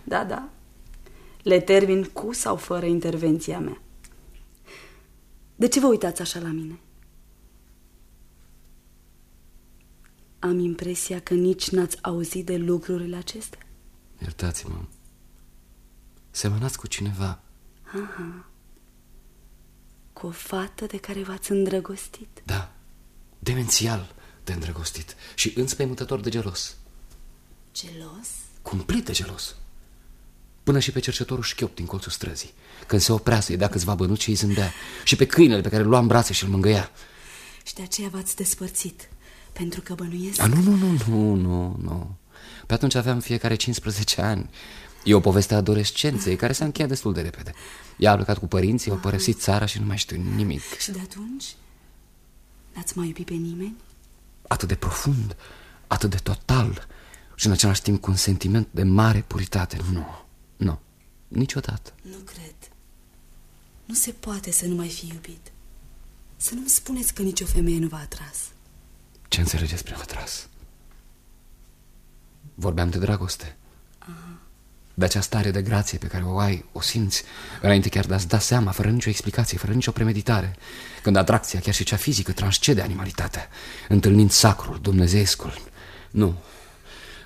Da, da. Le termin cu sau fără intervenția mea. De ce vă uitați așa la mine? Am impresia că nici n-ați auzit de lucrurile acestea. Iertați-mă. Semănați cu cineva. Aha. Cu o fată de care v-ați îndrăgostit. Da, demențial de îndrăgostit și înspăimântător de gelos. Gelos? Cumplit de gelos. Până și pe cercetorul șchiop din colțul străzii. Când se oprea să-i dea câțiva bănuți și îi zâmbea. Și pe câinele pe care îl lua în brațe și îl mângâia. Și de aceea v-ați despărțit. Pentru că bănuiesc... A, nu, nu, nu, nu, nu, nu. Pe atunci aveam fiecare 15 ani. E o poveste a adolescenței care s-a încheiat destul de repede. Ea a plecat cu părinții, au părăsit țara și nu mai știu nimic. Și de atunci? N-ați mai iubit pe nimeni? Atât de profund, atât de total și în același timp cu un sentiment de mare puritate. Nu, nu, niciodată. Nu cred. Nu se poate să nu mai fi iubit. Să nu-mi spuneți că nicio femeie nu v-a atras. Ce înțelegeți prin atras? Vorbeam de dragoste. Aha. De acea stare de grație pe care o ai, o simți, înainte chiar de a-ți da seama, fără nicio explicație, fără nicio premeditare, când atracția, chiar și cea fizică, transcede animalitatea, întâlnind sacrul, dumnezeescul. Nu,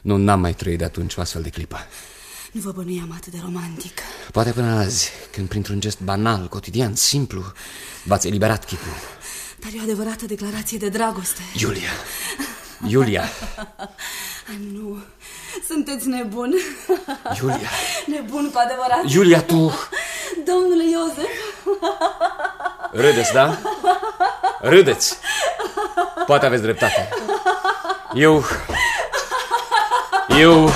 nu, n-am mai trăit de atunci o astfel de clipă. Nu vă bănuiam atât de romantic. Poate până azi, când printr-un gest banal, cotidian, simplu, v-ați eliberat chipul. Dar e o adevărată declarație de dragoste. Iulia! Iulia! A, nu, sunteți nebun. Iulia! Nebun cu adevărat. Iulia, tu... Domnule Iosef! Râdeți, da? Râdeți! Poate aveți dreptate. Eu... Eu...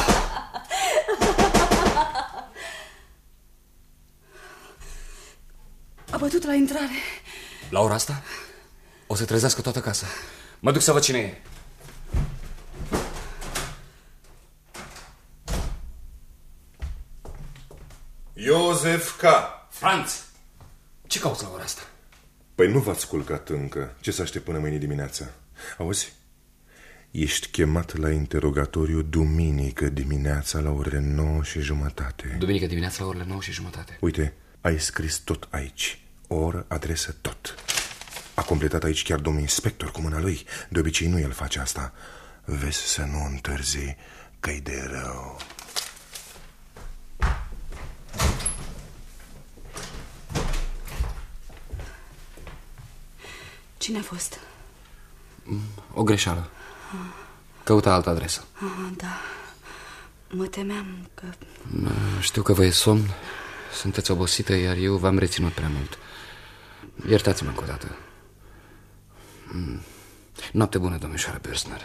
A bătut la intrare. La ora asta? O să trezească toată casa. Mă duc să văd cine e. Iosef K. Franț! Ce cauți la ora asta? Păi nu v-ați culcat încă. Ce să aștept până mâine dimineața? Auzi? Ești chemat la interogatoriu duminică dimineața la orele 9 și jumătate. Duminică dimineața la orele 9 și jumătate. Uite, ai scris tot aici oră, adresă, tot. A completat aici chiar domnul inspector cu mâna lui. De obicei nu el face asta. Vezi să nu întârzi, că-i de rău. Cine a fost? O greșeală. Căuta altă adresă. Ah, da. Mă temeam că... Știu că vă e somn, sunteți obosită, iar eu v-am reținut prea mult. Iertați-mă încă o dată. Mm. Noapte bună, domnișoară Bersner.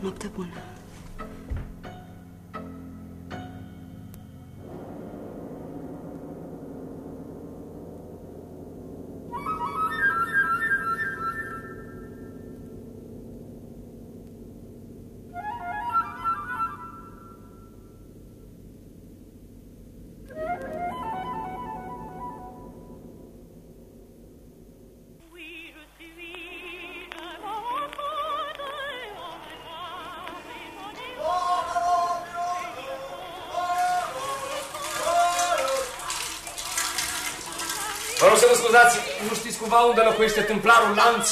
Noapte bună. Cumva unde locuiește templarul Lanț?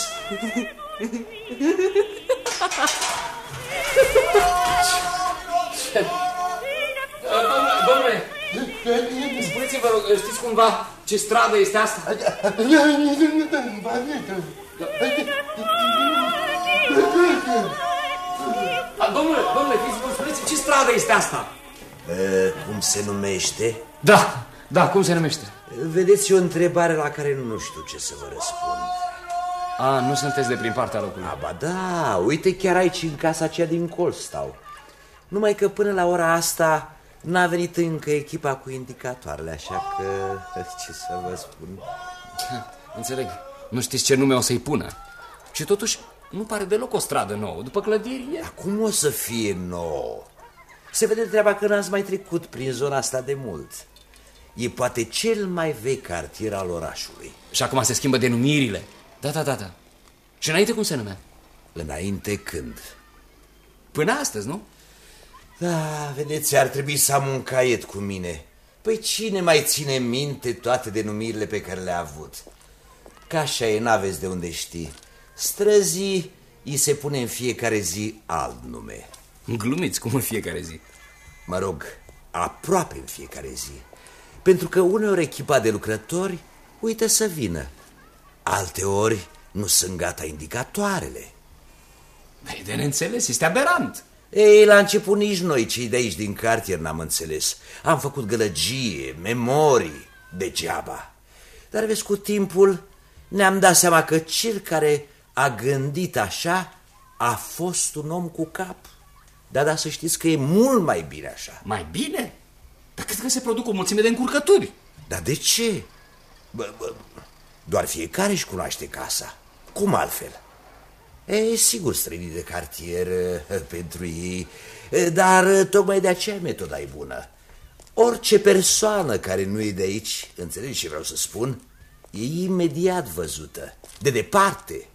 Domnule, domnule, spuneți-mi, vă rog, știți cumva ce stradă este asta? A, Domnule, domnule, fiți bun, spuneți ce stradă este asta? E, cum se numește? Da, da, cum se numește? Vedeți, e o întrebare la care nu știu ce să vă răspund. A, nu sunteți de prin partea locului. Aba da, uite chiar aici în casa aceea din colț stau. Numai că până la ora asta n-a venit încă echipa cu indicatoarele, așa că ce să vă spun. Înțeleg, nu știți ce nume o să-i pună. Și totuși nu pare deloc o stradă nouă, după clădiri e. Acum o să fie nouă. Se vede treaba că n-ați mai trecut prin zona asta de mult. E poate cel mai vechi cartier al orașului. Și acum se schimbă denumirile. Da, da, da, da. Și înainte cum se numea? Înainte când? Până astăzi, nu? Da, vedeți, ar trebui să am un caiet cu mine. Păi cine mai ține minte toate denumirile pe care le-a avut? Ca așa e, n-aveți de unde ști. Străzii îi se pune în fiecare zi alt nume. Glumiți, cum în fiecare zi. Mă rog, aproape în fiecare zi. Pentru că uneori echipa de lucrători uită să vină. Alte ori nu sunt gata indicatoarele. Păi de neînțeles, este aberant. Ei, la început nici noi, cei de aici din cartier, n-am înțeles. Am făcut gălăgie, memorii, degeaba. Dar vezi, cu timpul ne-am dat seama că cel care a gândit așa a fost un om cu cap. Dar da, să știți că e mult mai bine așa. Mai bine? Dar cred că se produc o mulțime de încurcături. Dar de ce? Bă, bă, doar fiecare își cunoaște casa. Cum altfel? E, sigur, străinii de cartier pentru ei, dar tocmai de aceea metoda e bună. Orice persoană care nu e de aici, înțelegi ce vreau să spun, e imediat văzută, de departe.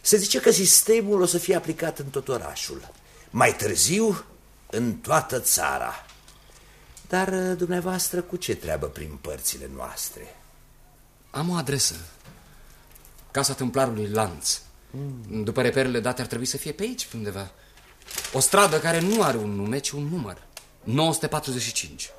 Se zice că sistemul o să fie aplicat în tot orașul, mai târziu în toată țara. Dar dumneavoastră cu ce treabă prin părțile noastre? Am o adresă. Casa Templarului Lanț. Mm. După reperele date ar trebui să fie pe aici, undeva. O stradă care nu are un nume, ci un număr. 945.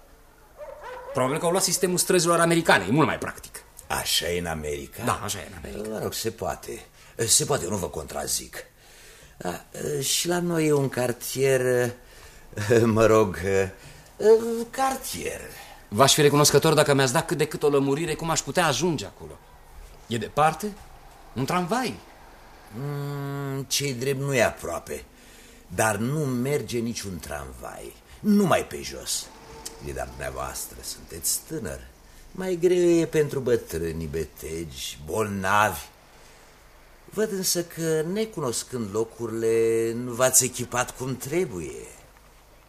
Probabil că au luat sistemul străzilor americane, e mult mai practic. Așa e în America? Da, așa e în America. Mă rog, se poate. Se poate, eu nu vă contrazic. Da, și la noi e un cartier, mă rog, cartier. V-aș fi recunoscător dacă mi-ați dat cât de cât o lămurire cum aș putea ajunge acolo. E departe? Un tramvai? Mm, cei drept nu e aproape, dar nu merge niciun tramvai, numai pe jos. E dar dumneavoastră, sunteți tânăr. Mai greu e pentru bătrânii, betegi, bolnavi. Văd însă că, necunoscând locurile, nu v-ați echipat cum trebuie.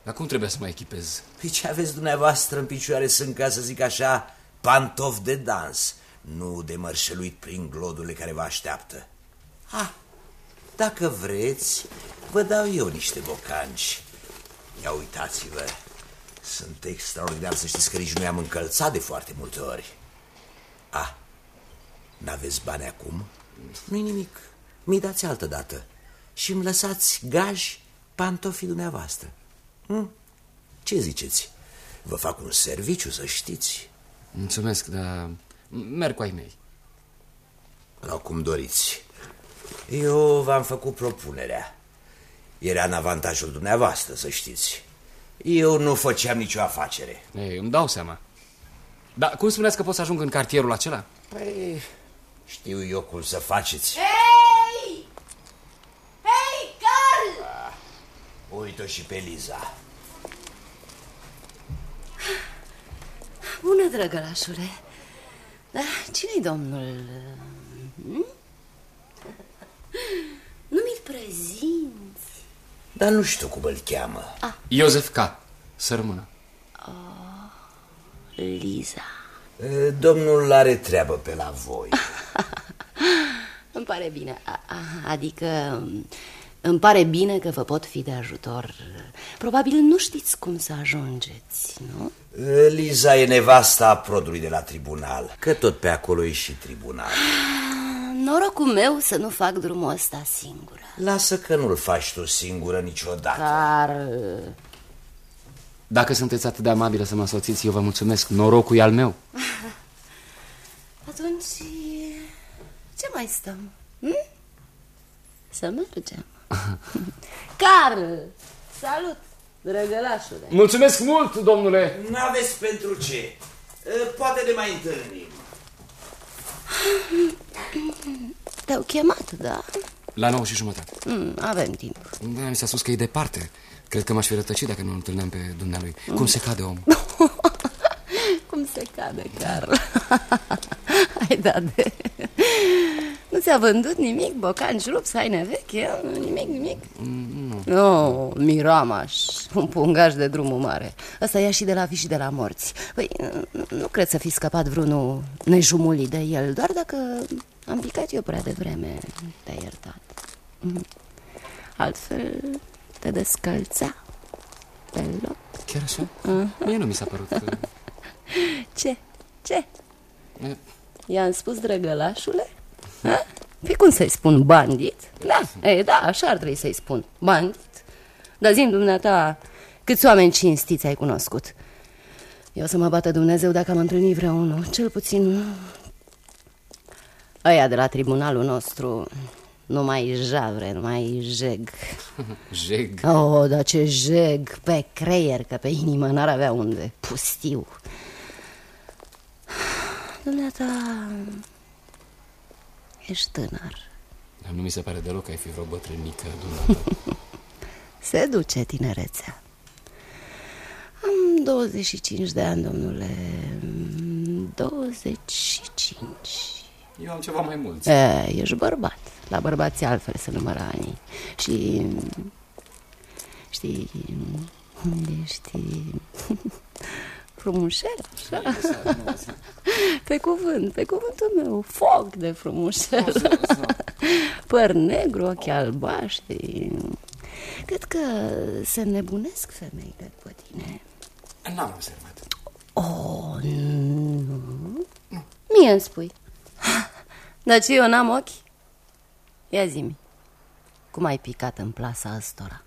Dar cum trebuie să mă echipez? Păi ce aveți dumneavoastră în picioare sunt, ca să zic așa, pantofi de dans, nu de mărșăluit prin glodurile care vă așteaptă. Ah, dacă vreți, vă dau eu niște bocanci. Ia uitați-vă, sunt extraordinar să știți că nici nu i-am încălțat de foarte multe ori. Ah, n-aveți bani acum? nu nimic, mi dați altă dată și îmi lăsați gaj pantofii dumneavoastră. Hm? Ce ziceți? Vă fac un serviciu, să știți. Mulțumesc, dar merg cu ai mei. Sau cum doriți. Eu v-am făcut propunerea. Era în avantajul dumneavoastră, să știți. Eu nu făceam nicio afacere. Ei, îmi dau seama. Dar cum spuneți că pot să ajung în cartierul acela? Păi, știu eu cum să faceți. Hei! Hei, Carl! Ah, Uită și pe Liza. Bună, drăgălașule. Da, cine-i domnul? Hm? Nu mi-l prezinți. Dar nu știu cum îl cheamă. Ah. Iosef K. Să rămână. Oh, Liza. E, Domnul are treabă pe la voi. Îmi pare bine. A, a, adică îmi pare bine că vă pot fi de ajutor. Probabil nu știți cum să ajungeți, nu? E, Liza e nevasta prodului de la tribunal. Că tot pe acolo e și tribunal. Norocul meu să nu fac drumul ăsta singură. Lasă că nu-l faci tu singură niciodată. Dar... Dacă sunteți atât de amabilă să mă soțiți, eu vă mulțumesc. Norocul e al meu. Atunci, ce mai stăm? Hm? Să mergem. Carl, salut, drăgălașule. Mulțumesc mult, domnule. N-aveți pentru ce. E, Poate ne mai întâlnim. Te-au chemat, da? La nouă și jumătate. Mm, avem timp. Da, mi s-a spus că e departe. Cred că m-aș fi rătăcit dacă nu îl întâlneam pe dumnealui. Mm. Cum se cade om? Cum se cade, Carl? Hai, da, de... Nu ți-a vândut nimic, bocanci rupți, haine veche, nimic, nimic? Nu. Nu, oh, miramaș, un pungaș de drumul mare. Ăsta ia și de la fi și de la morți. Păi, nu cred să fi scăpat vreunul nejumulii de el, doar dacă am picat eu prea devreme, te-ai iertat. Mhm. Altfel te descălța pe loc. Chiar așa? Mhm. Mie nu mi s-a părut că... Ce? Ce? E, I-am spus drăgălașule? Ha? Păi cum să-i spun, bandit? Da, e, da, așa ar trebui să-i spun, bandit Dar zi dumneata, câți oameni cinstiți ai cunoscut? Eu o să mă bată Dumnezeu dacă am întâlnit vreunul Cel puțin Ăia de la tribunalul nostru Nu mai javre, nu mai jeg Jeg. Oh, dar ce jeg Pe creier, că pe inimă n-ar avea unde Pustiu Dumneata Ești tânăr. Dar nu mi se pare deloc că ai fi vreo bătrânică, dumneata. Se duce tinerețea. Am 25 de ani, domnule. 25 Eu am ceva mai mulți. e, Ești bărbat. La bărbații altfel se numără anii. Și Știi Ești Frumușel, așa? Pe cuvânt, pe cuvântul meu Foc de frumușel. Păr negru, ochi albaștri. Cred că se nebunesc femeile după tine. N-am observat. Oh, nu. Mie îmi spui. Dar ce eu n-am ochi? Ia zi-mi. Cum ai picat în plasa ăstora?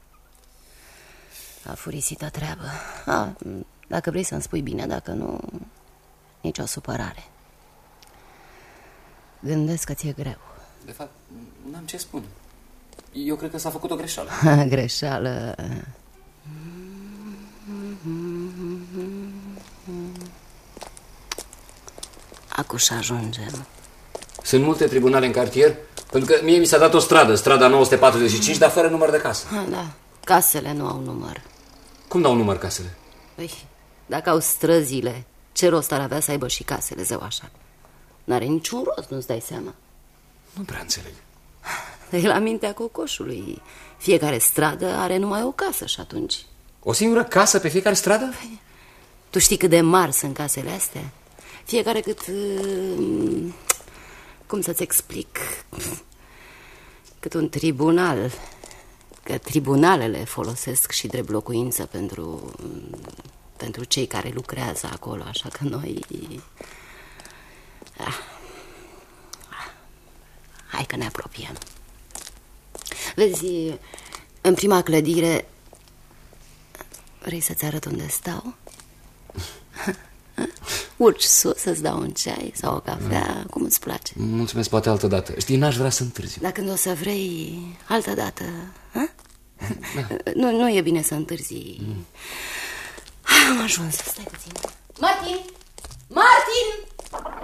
A furisită treabă. A, Dacă vrei să-mi spui bine, dacă nu Nici o supărare Gândesc că ți-e greu De fapt, n-am ce spune. Eu cred că s-a făcut o greșeală. Greșeală Acu și ajungem Sunt multe tribunale în cartier, pentru că mie mi s-a dat o stradă, strada 945, dar fără număr de casă. Ah, Da, casele nu au număr Cum dau număr casele? Păi, dacă au străzile, ce rost ar avea să aibă și casele, zău așa? N-are niciun rost, nu-ți dai seama. Nu prea înțeleg. E la mintea cocoșului. Fiecare stradă are numai o casă și atunci... O singură casă pe fiecare stradă? Tu știi cât de mari sunt casele astea? Fiecare cât... uh, Cum să-ți explic? Cât un tribunal. Că tribunalele folosesc și drept locuință pentru, pentru cei care lucrează acolo, așa că noi... Ah. Ah. Hai că ne apropiem. Vezi, în prima clădire... Vrei să-ți arăt unde stau? urci sus să-ți dau un ceai sau o cafea, cum îți place. Mulțumesc, poate altă dată. Știi, n-aș vrea să întârzi. Dar când o să vrei altă dată, ha? Nu, nu e bine să întârzi. Am ajuns, stai puțin. Martin! Martin!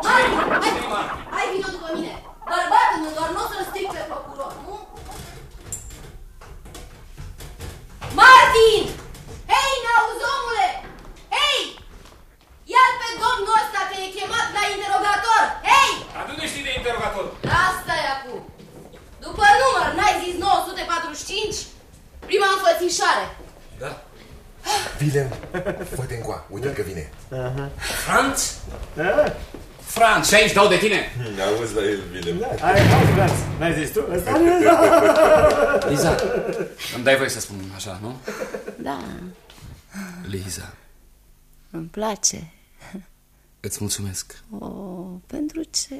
Martin! Hai, hai vină după mine! Bărbatul meu, doar nu o să-l stric pe procuror, nu? Martin! Hei, n-auzi, omule! Hei! Ia-l pe domnul ăsta că e chemat la interogator! Hei! Adu-ne știi de interogator. Asta e acum. După număr, n-ai zis 945? Prima înfățișare. Da. Vilem, fă-te încoa, uite că vine. Franț? Franț, și aici dau de tine. Auzi la el, Vilem. Hai, hai, Franț, n-ai zis tu? Ăsta Liza, îmi dai voie să spun așa, nu? Da, Liza, îmi place. îți mulțumesc. Oh, pentru ce?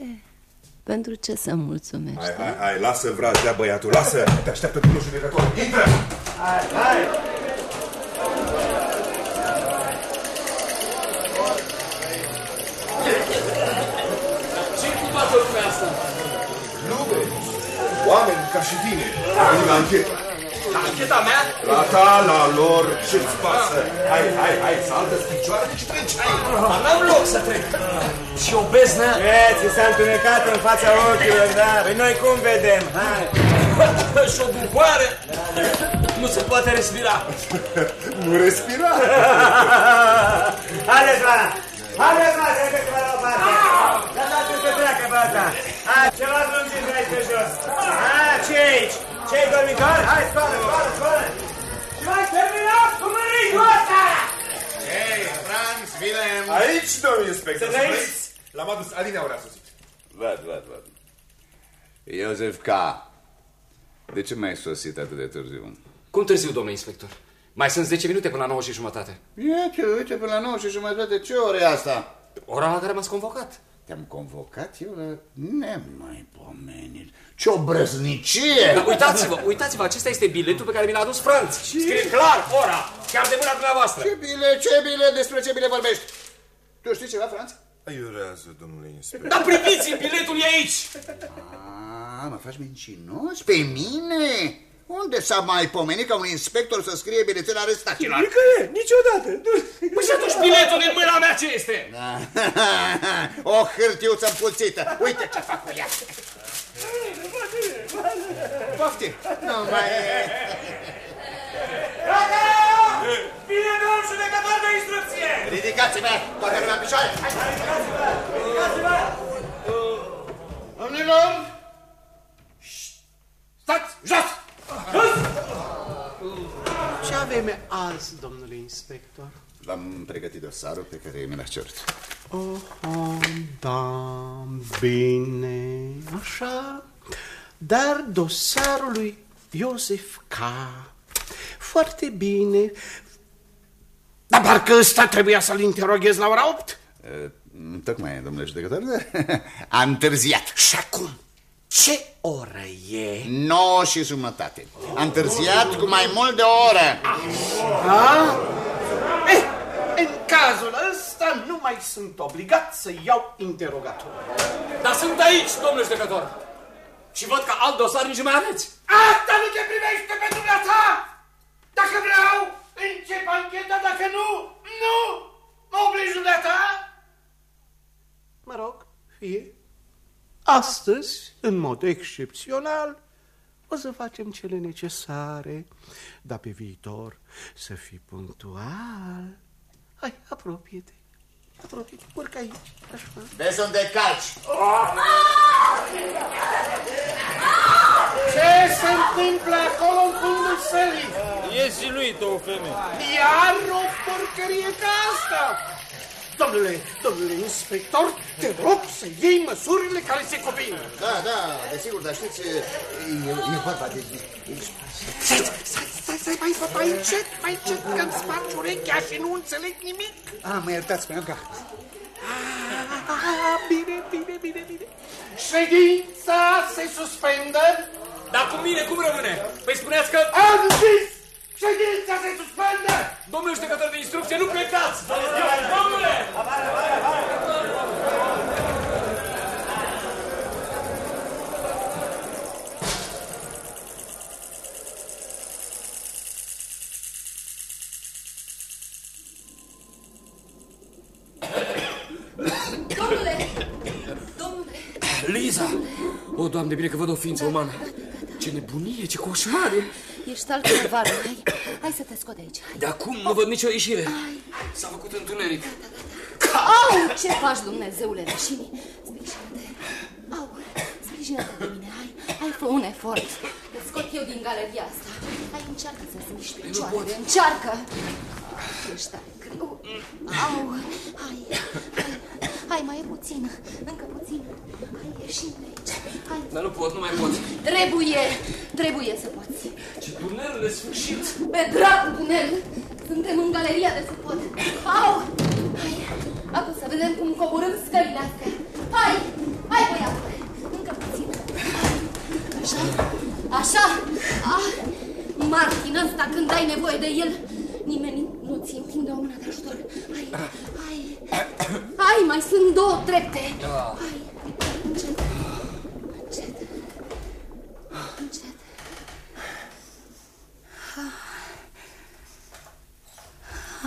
Pentru ce să mulțumești? Hai, hai, hai, lasă vrazdea băiatul, lasă! Te așteaptă cu judecător, intră! Hai, hai! Oameni ca și tine, vin la anchetă. La ancheta mea? La ta, la lor, ce-ți pasă? Hai, hai, hai, saltă-ți picioarele și treci, hai! Dar n-am loc să trec. Și o beznă? E, ți s-a întunecat în fața ochilor, da? Păi noi cum vedem? Hai! și o buboare? Nu se poate respira. Nu respira! Haideți, Vara! Haideți, Vara, treceți-vă la o parte! Lăsați-l să treacă pe ăsta! Hai, ce v-ați lungit de aici pe jos? Hai, ce aici? Ce-i dormitor? Hai, scoală, scoală, scoală! Și mai terminat cu mânitul ăsta! Hei, Franz, Wilhelm! Aici, domnul inspector, Să vezi? L-am adus, Alina ori a sosit. Văd, văd, văd. Iosef K. De ce mai ai sosit atât de târziu? Cum târziu, domnule inspector? Mai sunt 10 minute până la 9 și jumătate. Uite, uite, până la 9 și jumătate, ce ore e asta? Ora la care m-ați convocat. Te-am convocat eu la nemaipomenit. Ce obrăznicie! Dar uitați-vă, uitați-vă, acesta este biletul pe care mi l-a adus Franț. Scrie clar, ora, chiar de mâna dumneavoastră. Ce bile, ce bile, despre ce bile vorbești? Tu știi ceva, Franț? Aiurează, domnule inspector. Dar priviți, biletul e aici. A, mă faci mincinos? Pe mine? Unde s-a mai pomenit ca un inspector să scrie bilețele arestaților? Nicăieri, niciodată! Păi și atunci biletul din mâna mea ce este? o hârtiuță împulțită. Uite ce fac cu ea. Poftim. Nu mai e. Gata! Bine, domnul judecător de instrucție! Ridicați-vă, toată lumea în picioare. Ridicați-vă! Ridicați-vă! Domnilor, Stați, jos! Ce avem azi, domnule inspector? V-am pregătit dosarul pe care mi l-a cerut. Oh, da, bine, așa. Dar dosarul lui Iosef K. Foarte bine. Dar parcă ăsta trebuia să-l interoghez la ora 8. E, Tocmai, domnule judecător, a întârziat. Și acum, ce oră e? 9 și jumătate. A întârziat cu mai mult de o oră. A? Eh, în cazul ăsta nu mai sunt obligat să iau interogator. Dar sunt aici, domnule judecător. Și văd că alt dosar nici nu mai aveți. Asta nu te privește pe dumneata! Dacă vreau, încep ancheta, dacă nu, nu! Mă obligi dumneata? Mă rog, fie. Astăzi, în mod excepțional, o să facem cele necesare, dar pe viitor să fii punctual. Hai, apropie-te. Apropie-te, urcă aici. Așa. Vezi unde calci. Ce se întâmplă acolo în fundul sălii? E ziluită o femeie. Iar o porcărie ca asta! Domnule, domnule inspector, te rog să iei măsurile care se cuvin. Da, da, desigur, dar știți, e, e vorba de... Stai, stai, stai, stai, mai, mai încet, mai încet, că-mi spargi urechea și nu înțeleg nimic. Ah, mă iertați, mi-am gata. Ah, bine, bine, bine, bine. Ședința se suspendă. Dar cu mine cum rămâne? Păi spuneați că... Am zis! Ședința se suspendă! Domnule judecător de instrucție, nu plecați! Domnule! Domnule! Domnule! Liza! O, Doamne, bine că văd o ființă umană. Ce nebunie, ce coșmare! Ești altceva, hai, hai să te scot de aici. De acum nu văd nicio ieșire. S-a făcut întuneric. Au, ce faci, Dumnezeule, leșini? Sprijină-te. Au, sprijină-te de mine, hai, hai, fă un efort. Te scot eu din galeria asta. Hai, încearcă să-ți miști picioarele, încearcă. Ești tare greu. Au, hai, hai, hai, mai e puțin, încă puțin. Hai, ieșim de aici, hai. Dar nu pot, nu mai pot. Trebuie, trebuie să poți. Ce tunel de sfârșit. Pe dracu, tunel! Suntem în galeria de suport. Au! Hai, acum să vedem cum coborâm scările astea. Hai, hai, băiatule, încă puțin. Așa, așa. Ah, Martin ăsta, când ai nevoie de el, nimeni nu ți întinde o mână de ajutor. Hai, hai, hai, mai sunt două trepte. Hai, încet, încet, încet.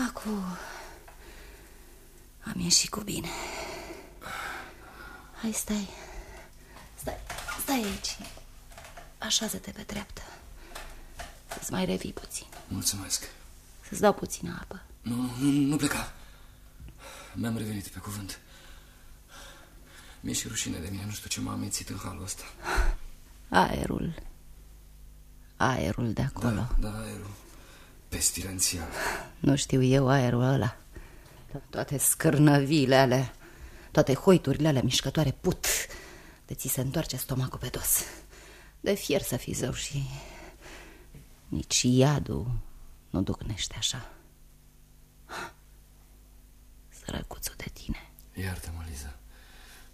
Acum am ieșit cu bine. Hai, stai. Stai, stai aici. Așează-te pe dreaptă. Să-ți mai revii puțin. Mulțumesc. Să-ți dau puțină apă. Nu, nu, nu pleca. Mi-am revenit pe cuvânt. Mi-e și rușine de mine, nu știu ce m-a amețit în halul ăsta. Aerul. Aerul de acolo. Da, da, aerul. Pestilențial. Nu știu eu aerul ăla. Toate scârnăvile alea, toate hoiturile alea mișcătoare put, de ți se întoarce stomacul pe dos. De fier să fii zău și nici iadul nu ducnește așa. Sărăcuțul de tine. Iartă-mă, Liza.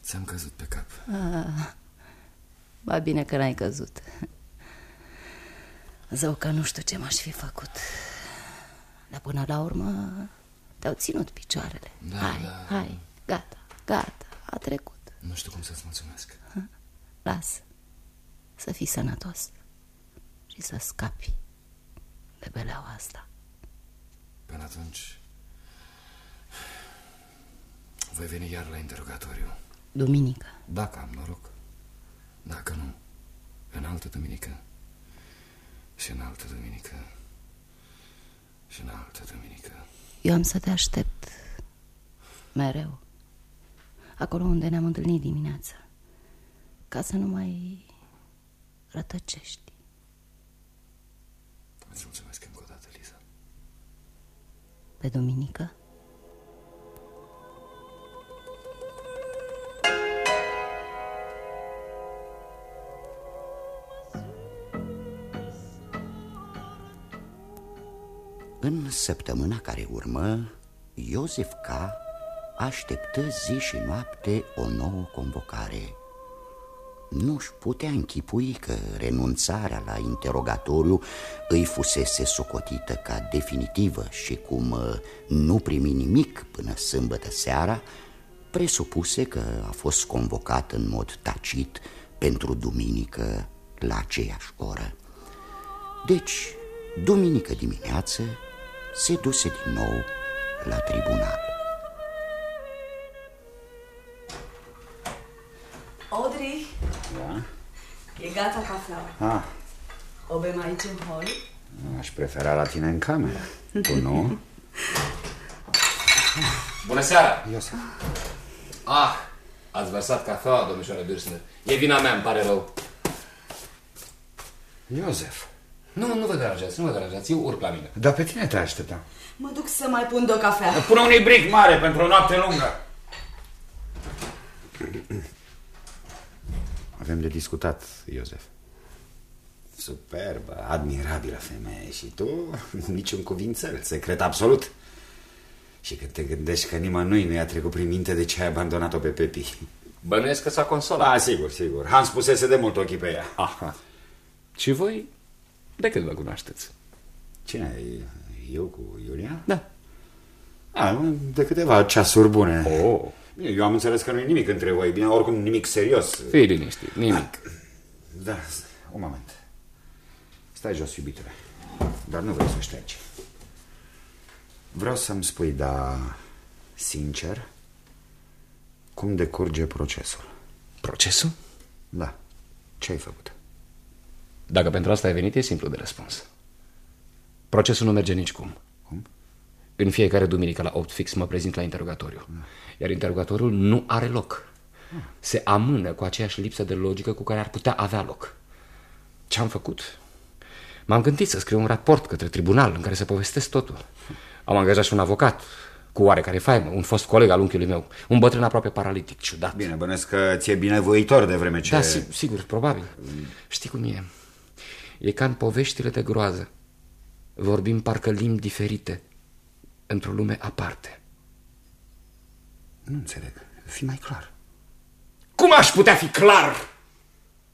Ți-am căzut pe cap. Ah, ba bine că n-ai căzut. Zău că nu știu ce m-aș fi făcut. Dar până la urmă te-au ținut picioarele. Da, hai, da. hai, gata, gata, a trecut. Nu știu cum să-ți mulțumesc. Lasă să fii sănătos și să scapi de beleaua asta. Până atunci... Voi veni iar la interogatoriu. Duminică. Dacă am noroc. Dacă nu, în altă duminică. Și în altă duminică. Și în altă duminică. Eu am să te aștept mereu. Acolo unde ne-am întâlnit dimineața. Ca să nu mai rătăcești. Îți mulțumesc încă o dată, Liza. Pe duminică? În săptămâna care urmă, Iosef K. așteptă zi și noapte o nouă convocare. Nu-și putea închipui că renunțarea la interogatoriu îi fusese socotită ca definitivă și cum uh, nu primi nimic până sâmbătă seara, presupuse că a fost convocat în mod tacit pentru duminică la aceeași oră. Deci, duminică dimineață, se duse din nou la tribunal. Audrey, Da? e gata cafeaua. Ah, O bem aici în hol? aș prefera la tine în cameră. Tu nu? Bună seara! Iosef. Ah, ați vărsat cafeaua, domnișoară Birsner. E vina mea, îmi pare rău. Iosef. Nu, nu vă deranjați, nu vă deranjați, eu urc la mine. Dar pe tine te așteptam. Mă duc să mai pun de o cafea. Pune un ibric mare pentru o noapte lungă. Avem de discutat, Iosef. Superbă, admirabilă femeie și tu niciun cuvințel, secret absolut. Și când te gândești că nimănui nu i-a trecut prin minte de ce ai abandonat-o pe Pepi. Bănuiesc că s-a consolat. Da, sigur, sigur. Hans pusese de mult ochii pe ea. Aha. Și voi, de când vă cunoașteți? Cine? Eu cu Iulia? Da. A, de câteva ceasuri bune. Oh. Bine, eu am înțeles că nu e nimic între voi. Bine, oricum nimic serios. Fii liniștit, nimic. Da, un moment. Stai jos, iubitule. Dar nu vreau să ștergi. Vreau să-mi spui, da, sincer, cum decurge procesul. Procesul? Da. Ce ai făcut? Dacă pentru asta ai venit, e simplu de răspuns. Procesul nu merge nicicum. Cum? În fiecare duminică la 8 fix mă prezint la interogatoriu. Iar interogatoriul nu are loc. Se amână cu aceeași lipsă de logică cu care ar putea avea loc. Ce am făcut? M-am gândit să scriu un raport către tribunal în care să povestesc totul. Am angajat și un avocat cu oarecare faimă, un fost coleg al unchiului meu, un bătrân aproape paralitic, ciudat. Bine, bănesc că ți-e binevoitor de vreme ce... Da, si sigur, probabil. Știi cum e? E ca în poveștile de groază. Vorbim parcă limbi diferite, într-o lume aparte. Nu înțeleg. Fi mai clar. Cum aș putea fi clar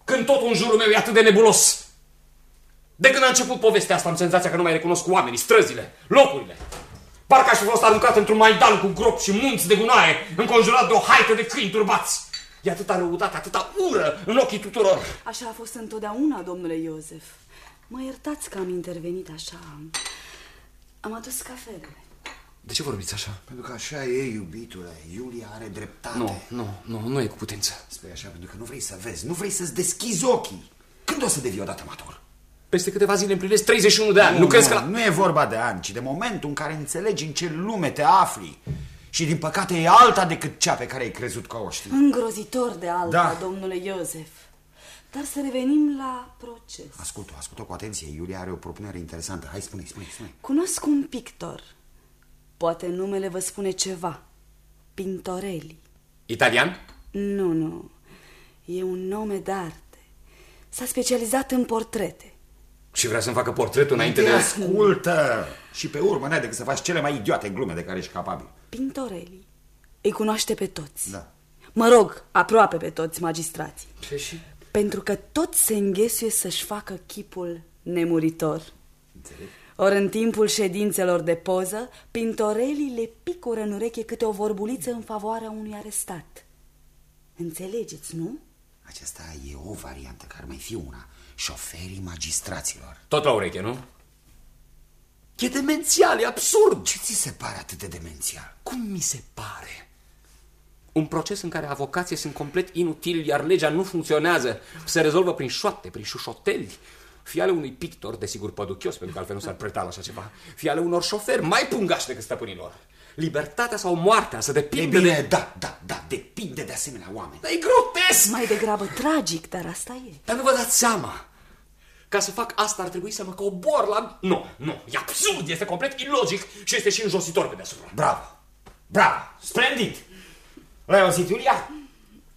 când totul în jurul meu e atât de nebulos? De când a început povestea asta am senzația că nu mai recunosc oamenii, străzile, locurile. Parcă aș fi fost aruncat într-un maidan cu gropi și munți de gunoaie, înconjurat de o haită de câini turbați. E atâta răutate, atâta ură în ochii tuturor. Așa a fost întotdeauna, domnule Iosef. Mă iertați că am intervenit așa. Am adus cafelele. De ce vorbiți așa? Pentru că așa e, iubitule. Iulia are dreptate. Nu, nu, nu, nu e cu putință. Spui așa pentru că nu vrei să vezi, nu vrei să-ți deschizi ochii. Când o să devii odată matur? Peste câteva zile împlinesc 31 de ani. Nu, nu crezi că la... Nu e vorba de ani, ci de momentul în care înțelegi în ce lume te afli. Și din păcate e alta decât cea pe care ai crezut că o știi. Îngrozitor de alta, Da. domnule Iosef. Dar să revenim la proces. Ascultă, ascultă cu atenție. Iulia are o propunere interesantă. Hai, spune spune spune Cunosc un pictor. Poate numele vă spune ceva. Pintorelli. Italian? Nu, nu. E un nume d'arte. S-a specializat în portrete. Și vrea să-mi facă portretul înainte Te de... ascultă! Și pe urmă n-ai decât să faci cele mai idiote glume de care ești capabil. Pintorelli îi cunoaște pe toți. Da. Mă rog, aproape pe toți magistrații. Ce și? Pentru că toți se înghesuie să-și facă chipul nemuritor. Ori în timpul ședințelor de poză, Pintorelli le picură în ureche câte o vorbuliță în favoarea unui arestat. Înțelegeți, nu? Aceasta e o variantă, care ar mai fi una. Șoferii magistraților. Tot la ureche, nu? E demențial, e absurd. Ce ți se pare atât de demențial? Cum mi se pare? Un proces în care avocații sunt complet inutili, iar legea nu funcționează, se rezolvă prin șoapte, prin șușoteli. Fie ale unui pictor, desigur păduchios, pentru că altfel nu s-ar preta la așa ceva. Fie ale unor șoferi mai pungași decât stăpânilor. Libertatea sau moartea să E depinde bine, de... da, da, da, depinde de asemenea oameni. Dar e grotesc! Mai degrabă tragic, dar asta e. Dar nu vă dați seama. Ca să fac asta ar trebui să mă cobor la... Nu, nu, e absurd, este complet ilogic și este și înjositor pe deasupra. Bravo, bravo, splendid! L-ai auzit, Iulia?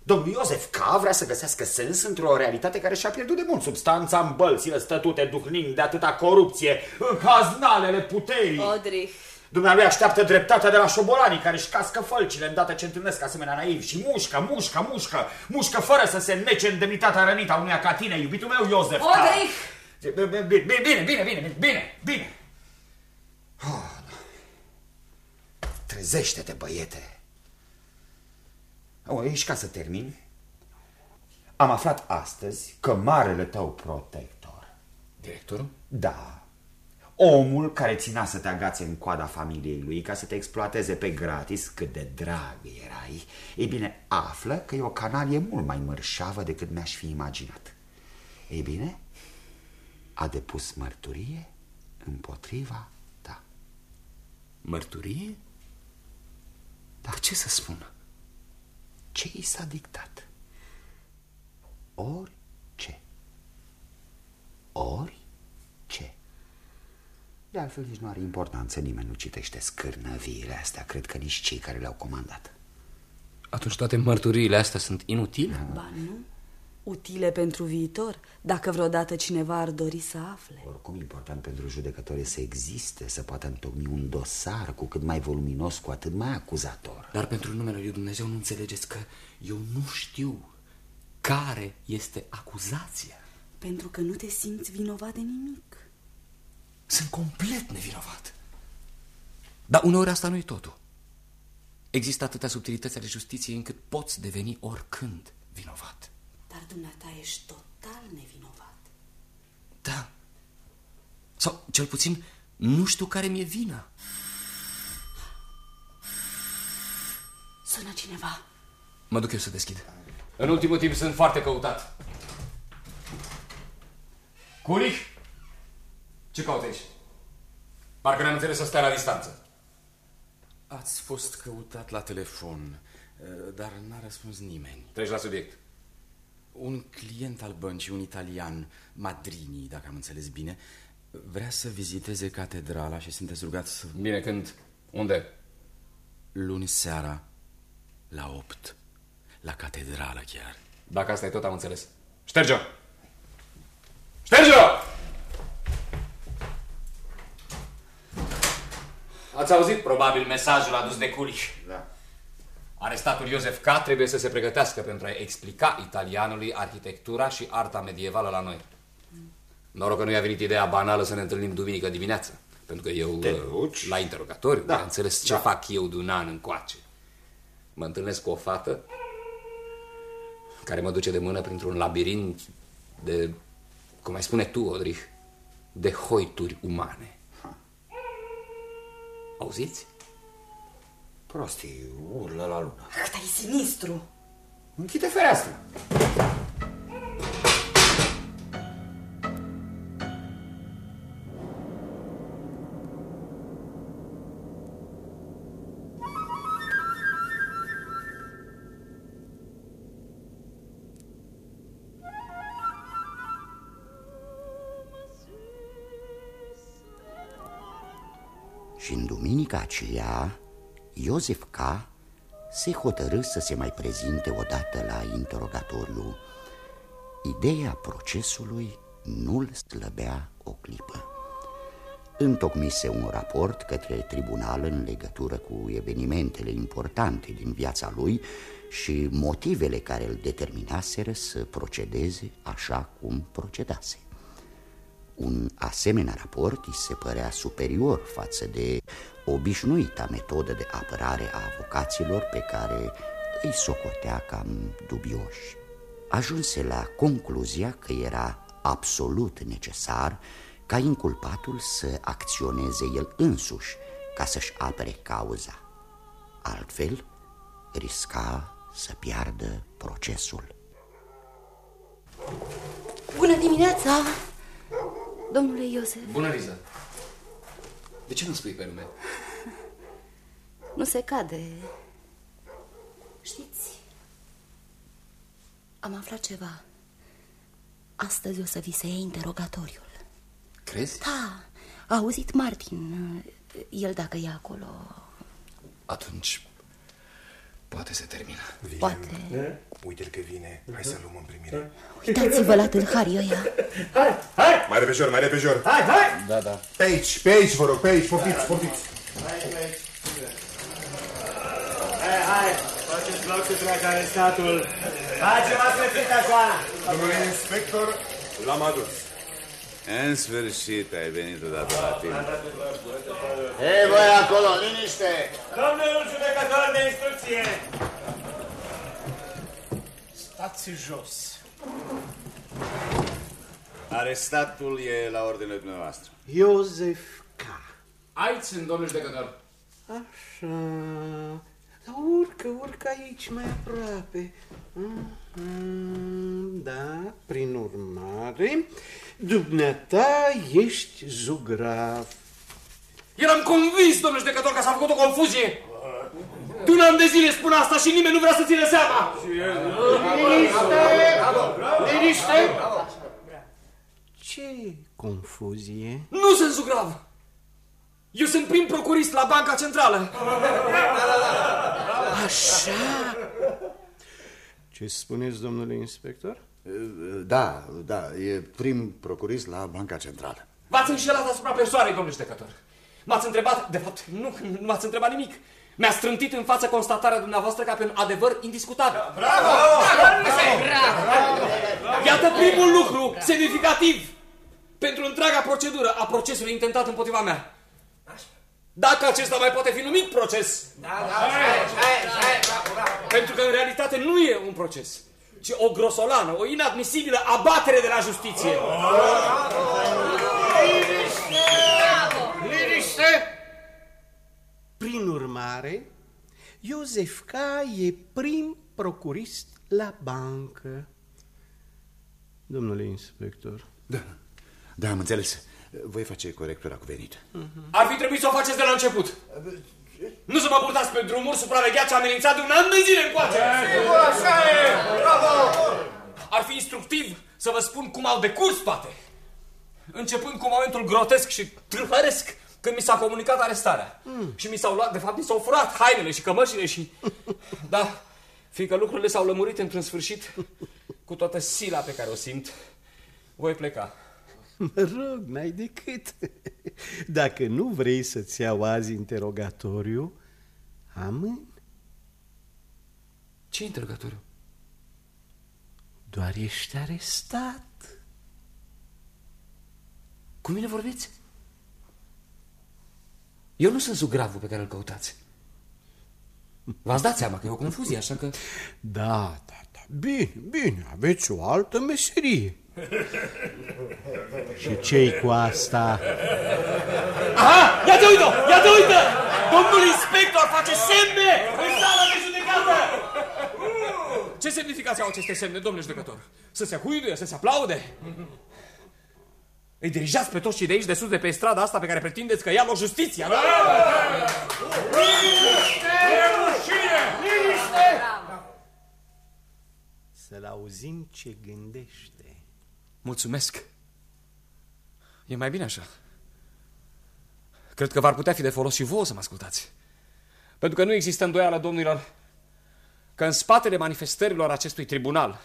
Domnul Iosef K. vrea să găsească sens într-o realitate care și-a pierdut de mult substanța în bălțile stătute duhnind de atâta corupție în caznalele puterii. Odrich. Dumnealui așteaptă dreptatea de la șobolanii care își cască fălcile îndată ce întâlnesc asemenea naivi și mușcă, mușcă, mușcă, mușcă fără să se nece în demnitatea rănită a uneia ca tine, iubitul meu Iosef K. Odrich! Bine, bine, bine, bine, bine, bine, bine, bine. Oh, da. Trezește-te, băiete. O, ești ca să termin. Am aflat astăzi că marele tău protector, Directorul? da, omul care ținea să te agațe în coada familiei lui ca să te exploateze pe gratis cât de drag erai, ei bine, află că e o canalie mult mai mărșavă decât mi-aș fi imaginat. Ei bine, a depus mărturie împotriva ta. Mărturie? Dar ce să spun? Ce i s-a dictat? Orice. Orice. De altfel nici nu are importanță, nimeni nu citește scârnăviile astea, cred că nici cei care le-au comandat. Atunci toate mărturiile astea sunt inutile? Ba nu. Utile pentru viitor, dacă vreodată cineva ar dori să afle. Oricum, important pentru judecători e să existe, să poată întocmi un dosar cu cât mai voluminos, cu atât mai acuzator. Dar pentru numele lui Dumnezeu nu înțelegeți că eu nu știu care este acuzația. Pentru că nu te simți vinovat de nimic. Sunt complet nevinovat. Dar uneori asta nu e totul. Există atâtea subtilități ale justiției încât poți deveni oricând vinovat. Dar dumneata ești total nevinovat. Da. Sau, cel puțin, nu știu care mi-e vina. Sună cineva. Mă duc eu să deschid. În ultimul timp sunt foarte căutat. Culic? Ce cauți aici? Parcă ne-am înțeles să stai la distanță. Ați fost căutat la telefon, eh, dar n-a răspuns nimeni. Treci la subiect. Un client al băncii, un italian, Madrini, dacă am înțeles bine, vrea să viziteze catedrala și sunteți rugați să... Bine, când? Unde? Luni seara, la 8, la catedrală chiar. Dacă asta e tot, am înțeles. Șterge-o! Șterge-o! Ați auzit probabil mesajul adus de Culiș. Da. Arestatul Iosef K. trebuie să se pregătească pentru a explica italianului arhitectura și arta medievală la noi. Noroc că nu i-a venit ideea banală să ne întâlnim duminică dimineață. Pentru că eu, Te la interrogatoriu, Da. da. înțeles ce Da. fac eu de un an încoace. Mă întâlnesc cu o fată care mă duce de mână printr-un labirint de, cum ai spune tu, Odrich, de hoituri umane. Auziți? Prostii, urlă la lună. Ăsta e sinistru. Închide fereastra. Aceea, Iosef K. se hotărâ să se mai prezinte odată la interogatoriu. Ideea procesului nu-l slăbea o clipă. Întocmise un raport către tribunal în legătură cu evenimentele importante din viața lui și motivele care îl determinaseră să procedeze așa cum procedase. Un asemenea raport îi se părea superior față de obișnuita metodă de apărare a avocaților pe care îi socotea cam dubioși. Ajunse la concluzia că era absolut necesar ca inculpatul să acționeze el însuși ca să-și apere cauza. Altfel, risca să piardă procesul. Bună dimineața, domnule Iosef. Bună, Liza. De ce nu spui pe nume? Nu se cade. Știți, am aflat ceva. Astăzi o să vi se ia interogatoriul. Crezi? Da, a auzit Martin. El dacă e acolo... Atunci, poate se termină. Poate. Uite-l că vine. Hai să luăm în primire. Uitați-vă la tâlharii ăia. Mai repejor, mai repejor. Hai, hai! Da, da. Pe aici, pe aici, vă rog, pe aici, poftiți, poftiți. Hai, hai! Faceți loc să treacă arestatul. Facem ascuțit așa! Domnule inspector, l-am adus. În sfârșit ai venit odată la tine. Hei, voi acolo, liniște! Domnul judecător de instrucție! Stați jos. Arestatul e la ordinele dumneavoastră. Iosef K. Aici sunt, domnul judecător. Așa. Da, urcă, urcă aici, mai aproape. Mhm, Da, prin urmare, dumneata ești zugrav. Eram convins, domnul judecător, că s-a făcut o confuzie. De un an de zile spun asta și nimeni nu vrea să țină seama. Liniște! Liniște! Ce confuzie? Nu sunt zugrav. Eu sunt prim procurist la Banca Centrală. Așa. Ce spuneți, domnule inspector? Da, da, e prim procurist la Banca Centrală. V-ați înșelat asupra persoanei, domnule judecător. M-ați întrebat, de fapt, nu, nu m-ați întrebat nimic. Mi-a strântit în față constatarea dumneavoastră ca pe un adevăr indiscutabil. Bravo! Iată primul lucru semnificativ pentru întreaga procedură a procesului intentat împotriva mea. Dacă acesta mai poate fi numit proces. Pentru că în realitate nu e un proces, ci o grosolană, o inadmisibilă abatere de la justiție. Liniște! Prin urmare, Iosef K. e prim procurist la bancă. Domnule inspector. Da, da, am înțeles. Voi face corectura cuvenită. Ar fi trebuit să o faceți de la început. Nu să mă purtați pe drumuri supravegheați amenințat de un an de zile încoace. Sigur, așa e! Bravo! Ar fi instructiv să vă spun cum au decurs toate. Începând cu momentul grotesc și tâlhăresc când mi s-a comunicat arestarea. Mm. Și mi s-au luat, de fapt, mi s-au furat hainele și cămășile și... da, fiindcă lucrurile s-au lămurit într-un sfârșit cu toată sila pe care o simt, voi pleca. Mă rog, n-ai decât. Dacă nu vrei să-ți iau azi interogatoriu, amân. Ce interogatoriu? Doar ești arestat. Cu mine vorbiți? Eu nu sunt zugravul pe care îl căutați. V-ați dat seama că e o confuzie, așa că... Da, da, da. Bine, bine, aveți o altă meserie. Și ce cu asta? Aha! Ia te uită! Ia te uită! Domnul inspector face semne în sala de judecată! Ce semnificație au aceste semne, domnule judecător? Să se huiduie, să se aplaude? Îi dirijați pe toți cei de aici, de sus, de pe strada asta pe care pretindeți că ia loc justiția, da? Liniște! Liniște! Să-l auzim ce gândește. Mulțumesc. E mai bine așa. Cred că v-ar putea fi de folos și vouă să mă ascultați. Pentru că nu există îndoială, domnilor, că în spatele manifestărilor acestui tribunal,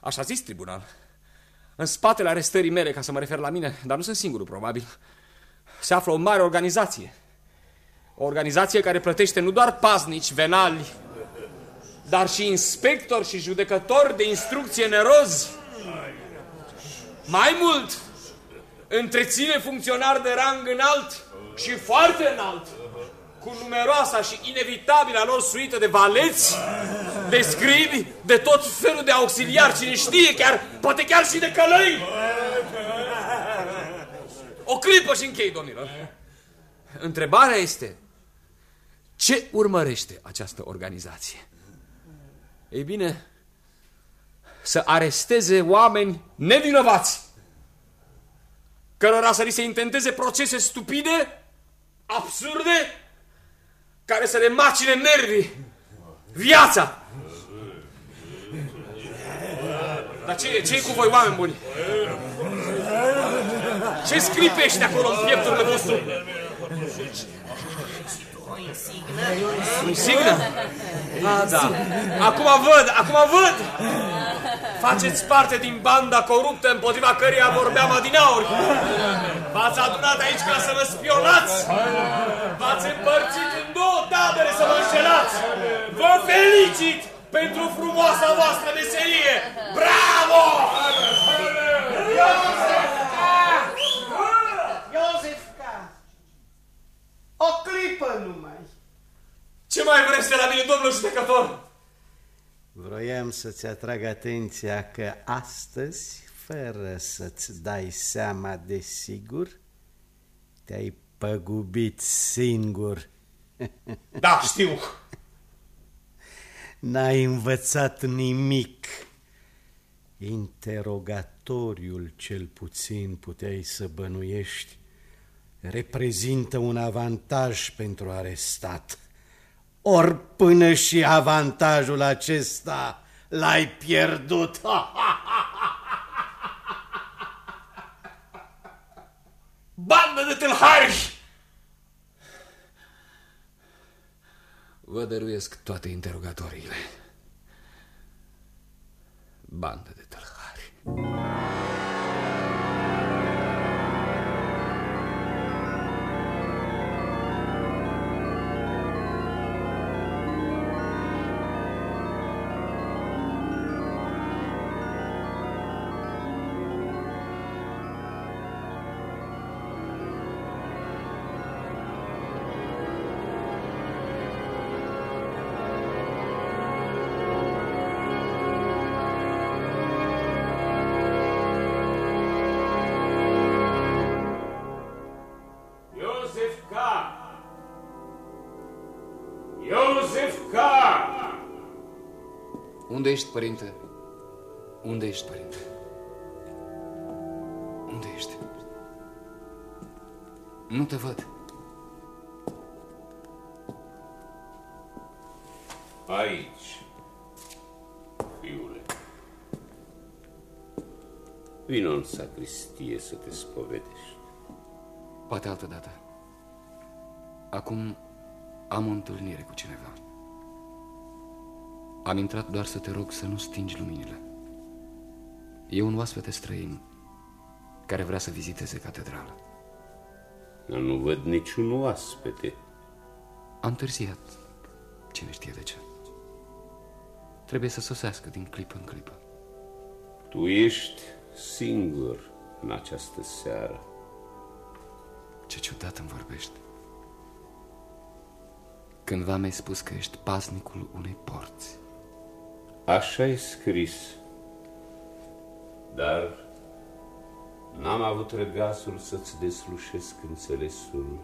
așa zis tribunal, în spatele arestării mele, ca să mă refer la mine, dar nu sunt singurul, probabil, se află o mare organizație. O organizație care plătește nu doar paznici, venali, dar și inspectori și judecători de instrucție nerozi. Mai mult, întreține funcționari de rang înalt și foarte înalt, cu numeroasa și inevitabilă lor suită de valeți, de scribi, de tot felul de auxiliari, cine știe, chiar, poate chiar și de călăi. O clipă și închei, domnilor. Întrebarea este, ce urmărește această organizație? Ei bine, să aresteze oameni nevinovați, cărora să li se intenteze procese stupide, absurde, care să le macine nervii, viața. Dar ce, ce cu voi, oameni buni? Ce scripești acolo în pieptul vostru? Insignă? Ah, da. Acum văd, acum văd! Faceți parte din banda coruptă împotriva căreia vorbeam adinauri. V-ați adunat aici ca să mă spionați. V-ați împărțit în două tabere să mă înșelați. Vă felicit pentru frumoasa voastră meserie. Bravo! Iosefca! Iosefca! O clipă numai. Ce mai vreți de la mine, domnul judecător? Vroiam să-ți atrag atenția că astăzi, fără să-ți dai seama de sigur, te-ai păgubit singur. Da, știu. N-ai învățat nimic. Interogatoriul, cel puțin, puteai să bănuiești, reprezintă un avantaj pentru arestat. Ori până și avantajul acesta l-ai pierdut. Bandă de tâlhari! Vă dăruiesc toate interogatoriile. Bandă de tâlhari. Unde ești, părinte? Unde ești, părinte? Unde ești? Nu te văd. Aici, fiule. Vino în sacristie să te spovedești. Poate altă dată. Acum am o întâlnire cu cineva. Am intrat doar să te rog să nu stingi luminile. E un oaspete străin care vrea să viziteze catedrala. Dar nu văd niciun oaspete. Am întârziat. Cine știe de ce. Trebuie să sosească din clipă în clipă. Tu ești singur în această seară. Ce ciudat îmi vorbești. Cândva mi-ai spus că ești pasnicul unei porți. Așa e scris. Dar n-am avut răgazul să-ți deslușesc înțelesul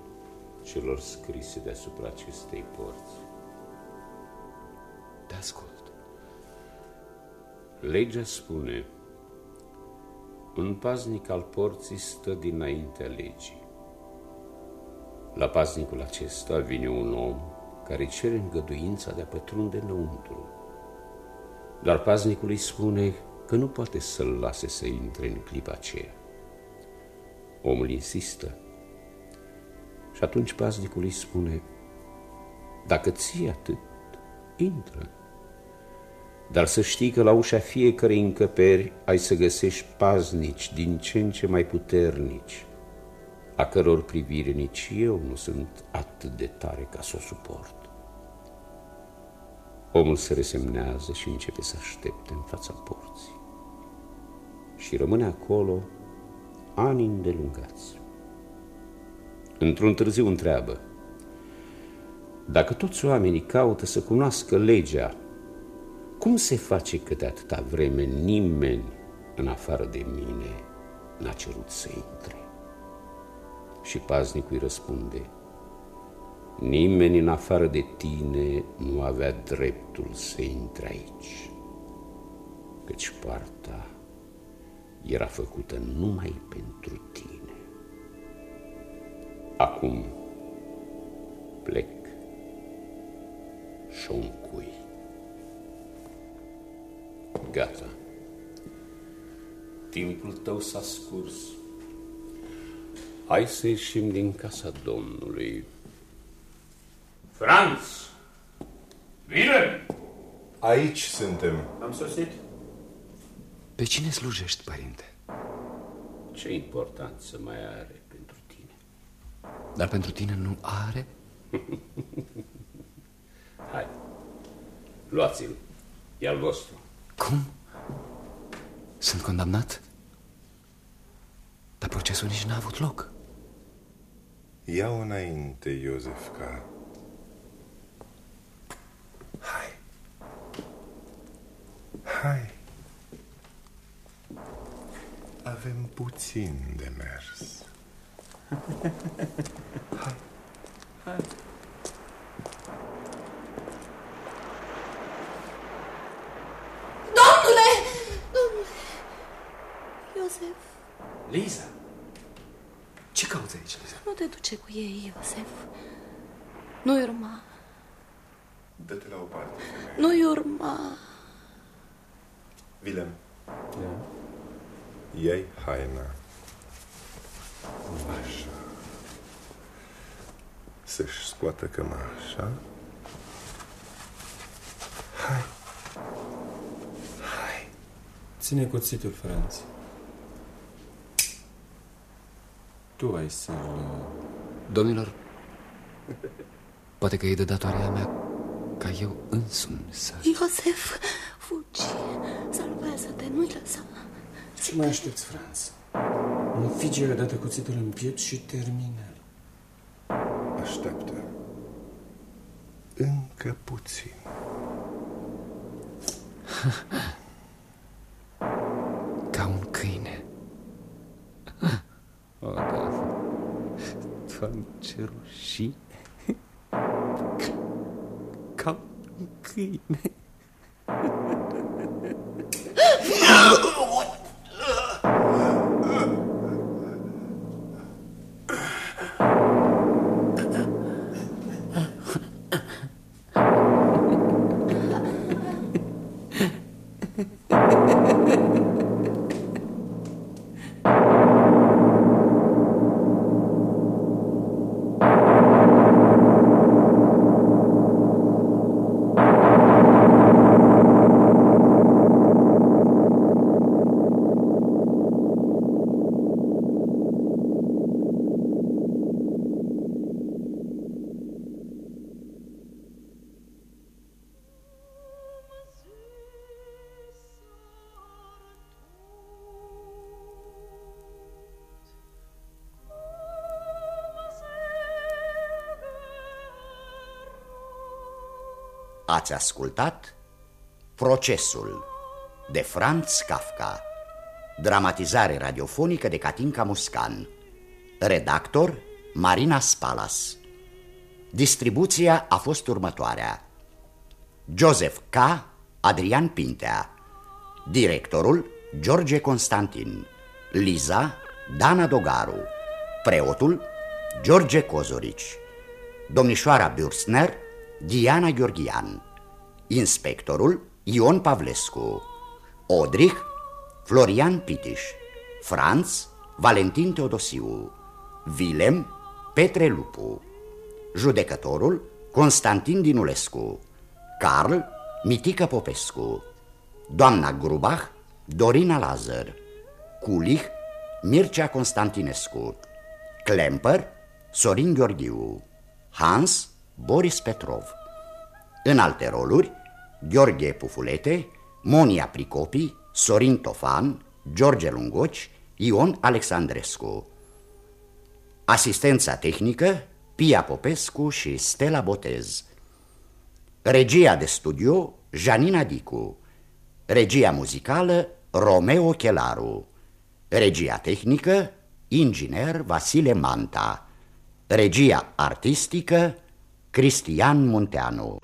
celor scrise deasupra acestei porți. Te ascult. Legea spune, un paznic al porții stă dinaintea legii. La paznicul acesta vine un om care cere îngăduința de a pătrunde înăuntru. Dar paznicul îi spune că nu poate să-l lase să intre în clipa aceea. Omul insistă și atunci paznicul îi spune, dacă ții atât, intră. Dar să știi că la ușa fiecărei încăperi ai să găsești paznici din ce în ce mai puternici, a căror privire nici eu nu sunt atât de tare ca să o suport. Omul se resemnează și începe să aștepte în fața porții. Și rămâne acolo ani îndelungați. Într-un târziu întreabă, dacă toți oamenii caută să cunoască legea, cum se face că de atâta vreme nimeni, în afară de mine, n-a cerut să intre? Și paznicul îi răspunde, nimeni în afară de tine nu avea dreptul să intre aici, căci poarta era făcută numai pentru tine. Acum plec și o încui. Gata. Timpul tău s-a scurs. Hai să ieșim din casa Domnului. Franz! Vine! Aici suntem. Am sosit. Pe cine slujești, părinte? Ce importanță mai are pentru tine? Dar pentru tine nu are? Hai, luați-l. E al vostru. Cum? Sunt condamnat? Dar procesul nici n-a avut loc. Ia-o înainte, Iosefca. Hai. Hai. Avem puțin de mers. Hai. Hai. Domnule! Domnule! Iosef, Liza! Ce cauți aici, Liza? nu te duce cu ei, Iosef. Nu-i urma. Dă-te la o parte. Nu-i urma. Willem. Ia-i haina. Așa. Să-și scoată cămașa. Hai. Hai. Ține cuțitul, Franț. Tu ai să Domnilor, poate că e de datoria mea ca eu însumi să... Iosef, fugi. Salvează-te, nu-i lăsa. Ce mai aștepți, Franț? Înfige odată cuțitul în piept și termină. Așteaptă. Încă puțin. Ca un câine. O, da. Doamne, ce rușine. Ca un câine. Ați ascultat Procesul de Franz Kafka Dramatizare radiofonică de Katinka Muscan Redactor Marina Spalas. Distribuția a fost următoarea. Joseph K. Adrian Pintea. Directorul George Constantin. Liza Dana Dogaru. Preotul George Cozorici. Domnișoara Bürsner Diana Gheorghian Inspectorul Ion Pavlescu. Odrich Florian Pitiș. Franz Valentin Teodosiu. Vilem Petre Lupu Judecătorul Constantin Dinulescu. Carl Mitică Popescu. Doamna Grubach Dorina Lazar Culich Mircea Constantinescu. Klemper Sorin Gheorghiu. Hans Boris Petrov În alte roluri Gheorghe Pufulete Monia Pricopi Sorin Tofan George Lungoci Ion Alexandrescu. Asistența tehnică Pia Popescu și Stella Botez. Regia de studio Janina Dicu. Regia muzicală Romeo Chelaru. Regia tehnică Inginer Vasile Manta. Regia artistică Cristian Munteanu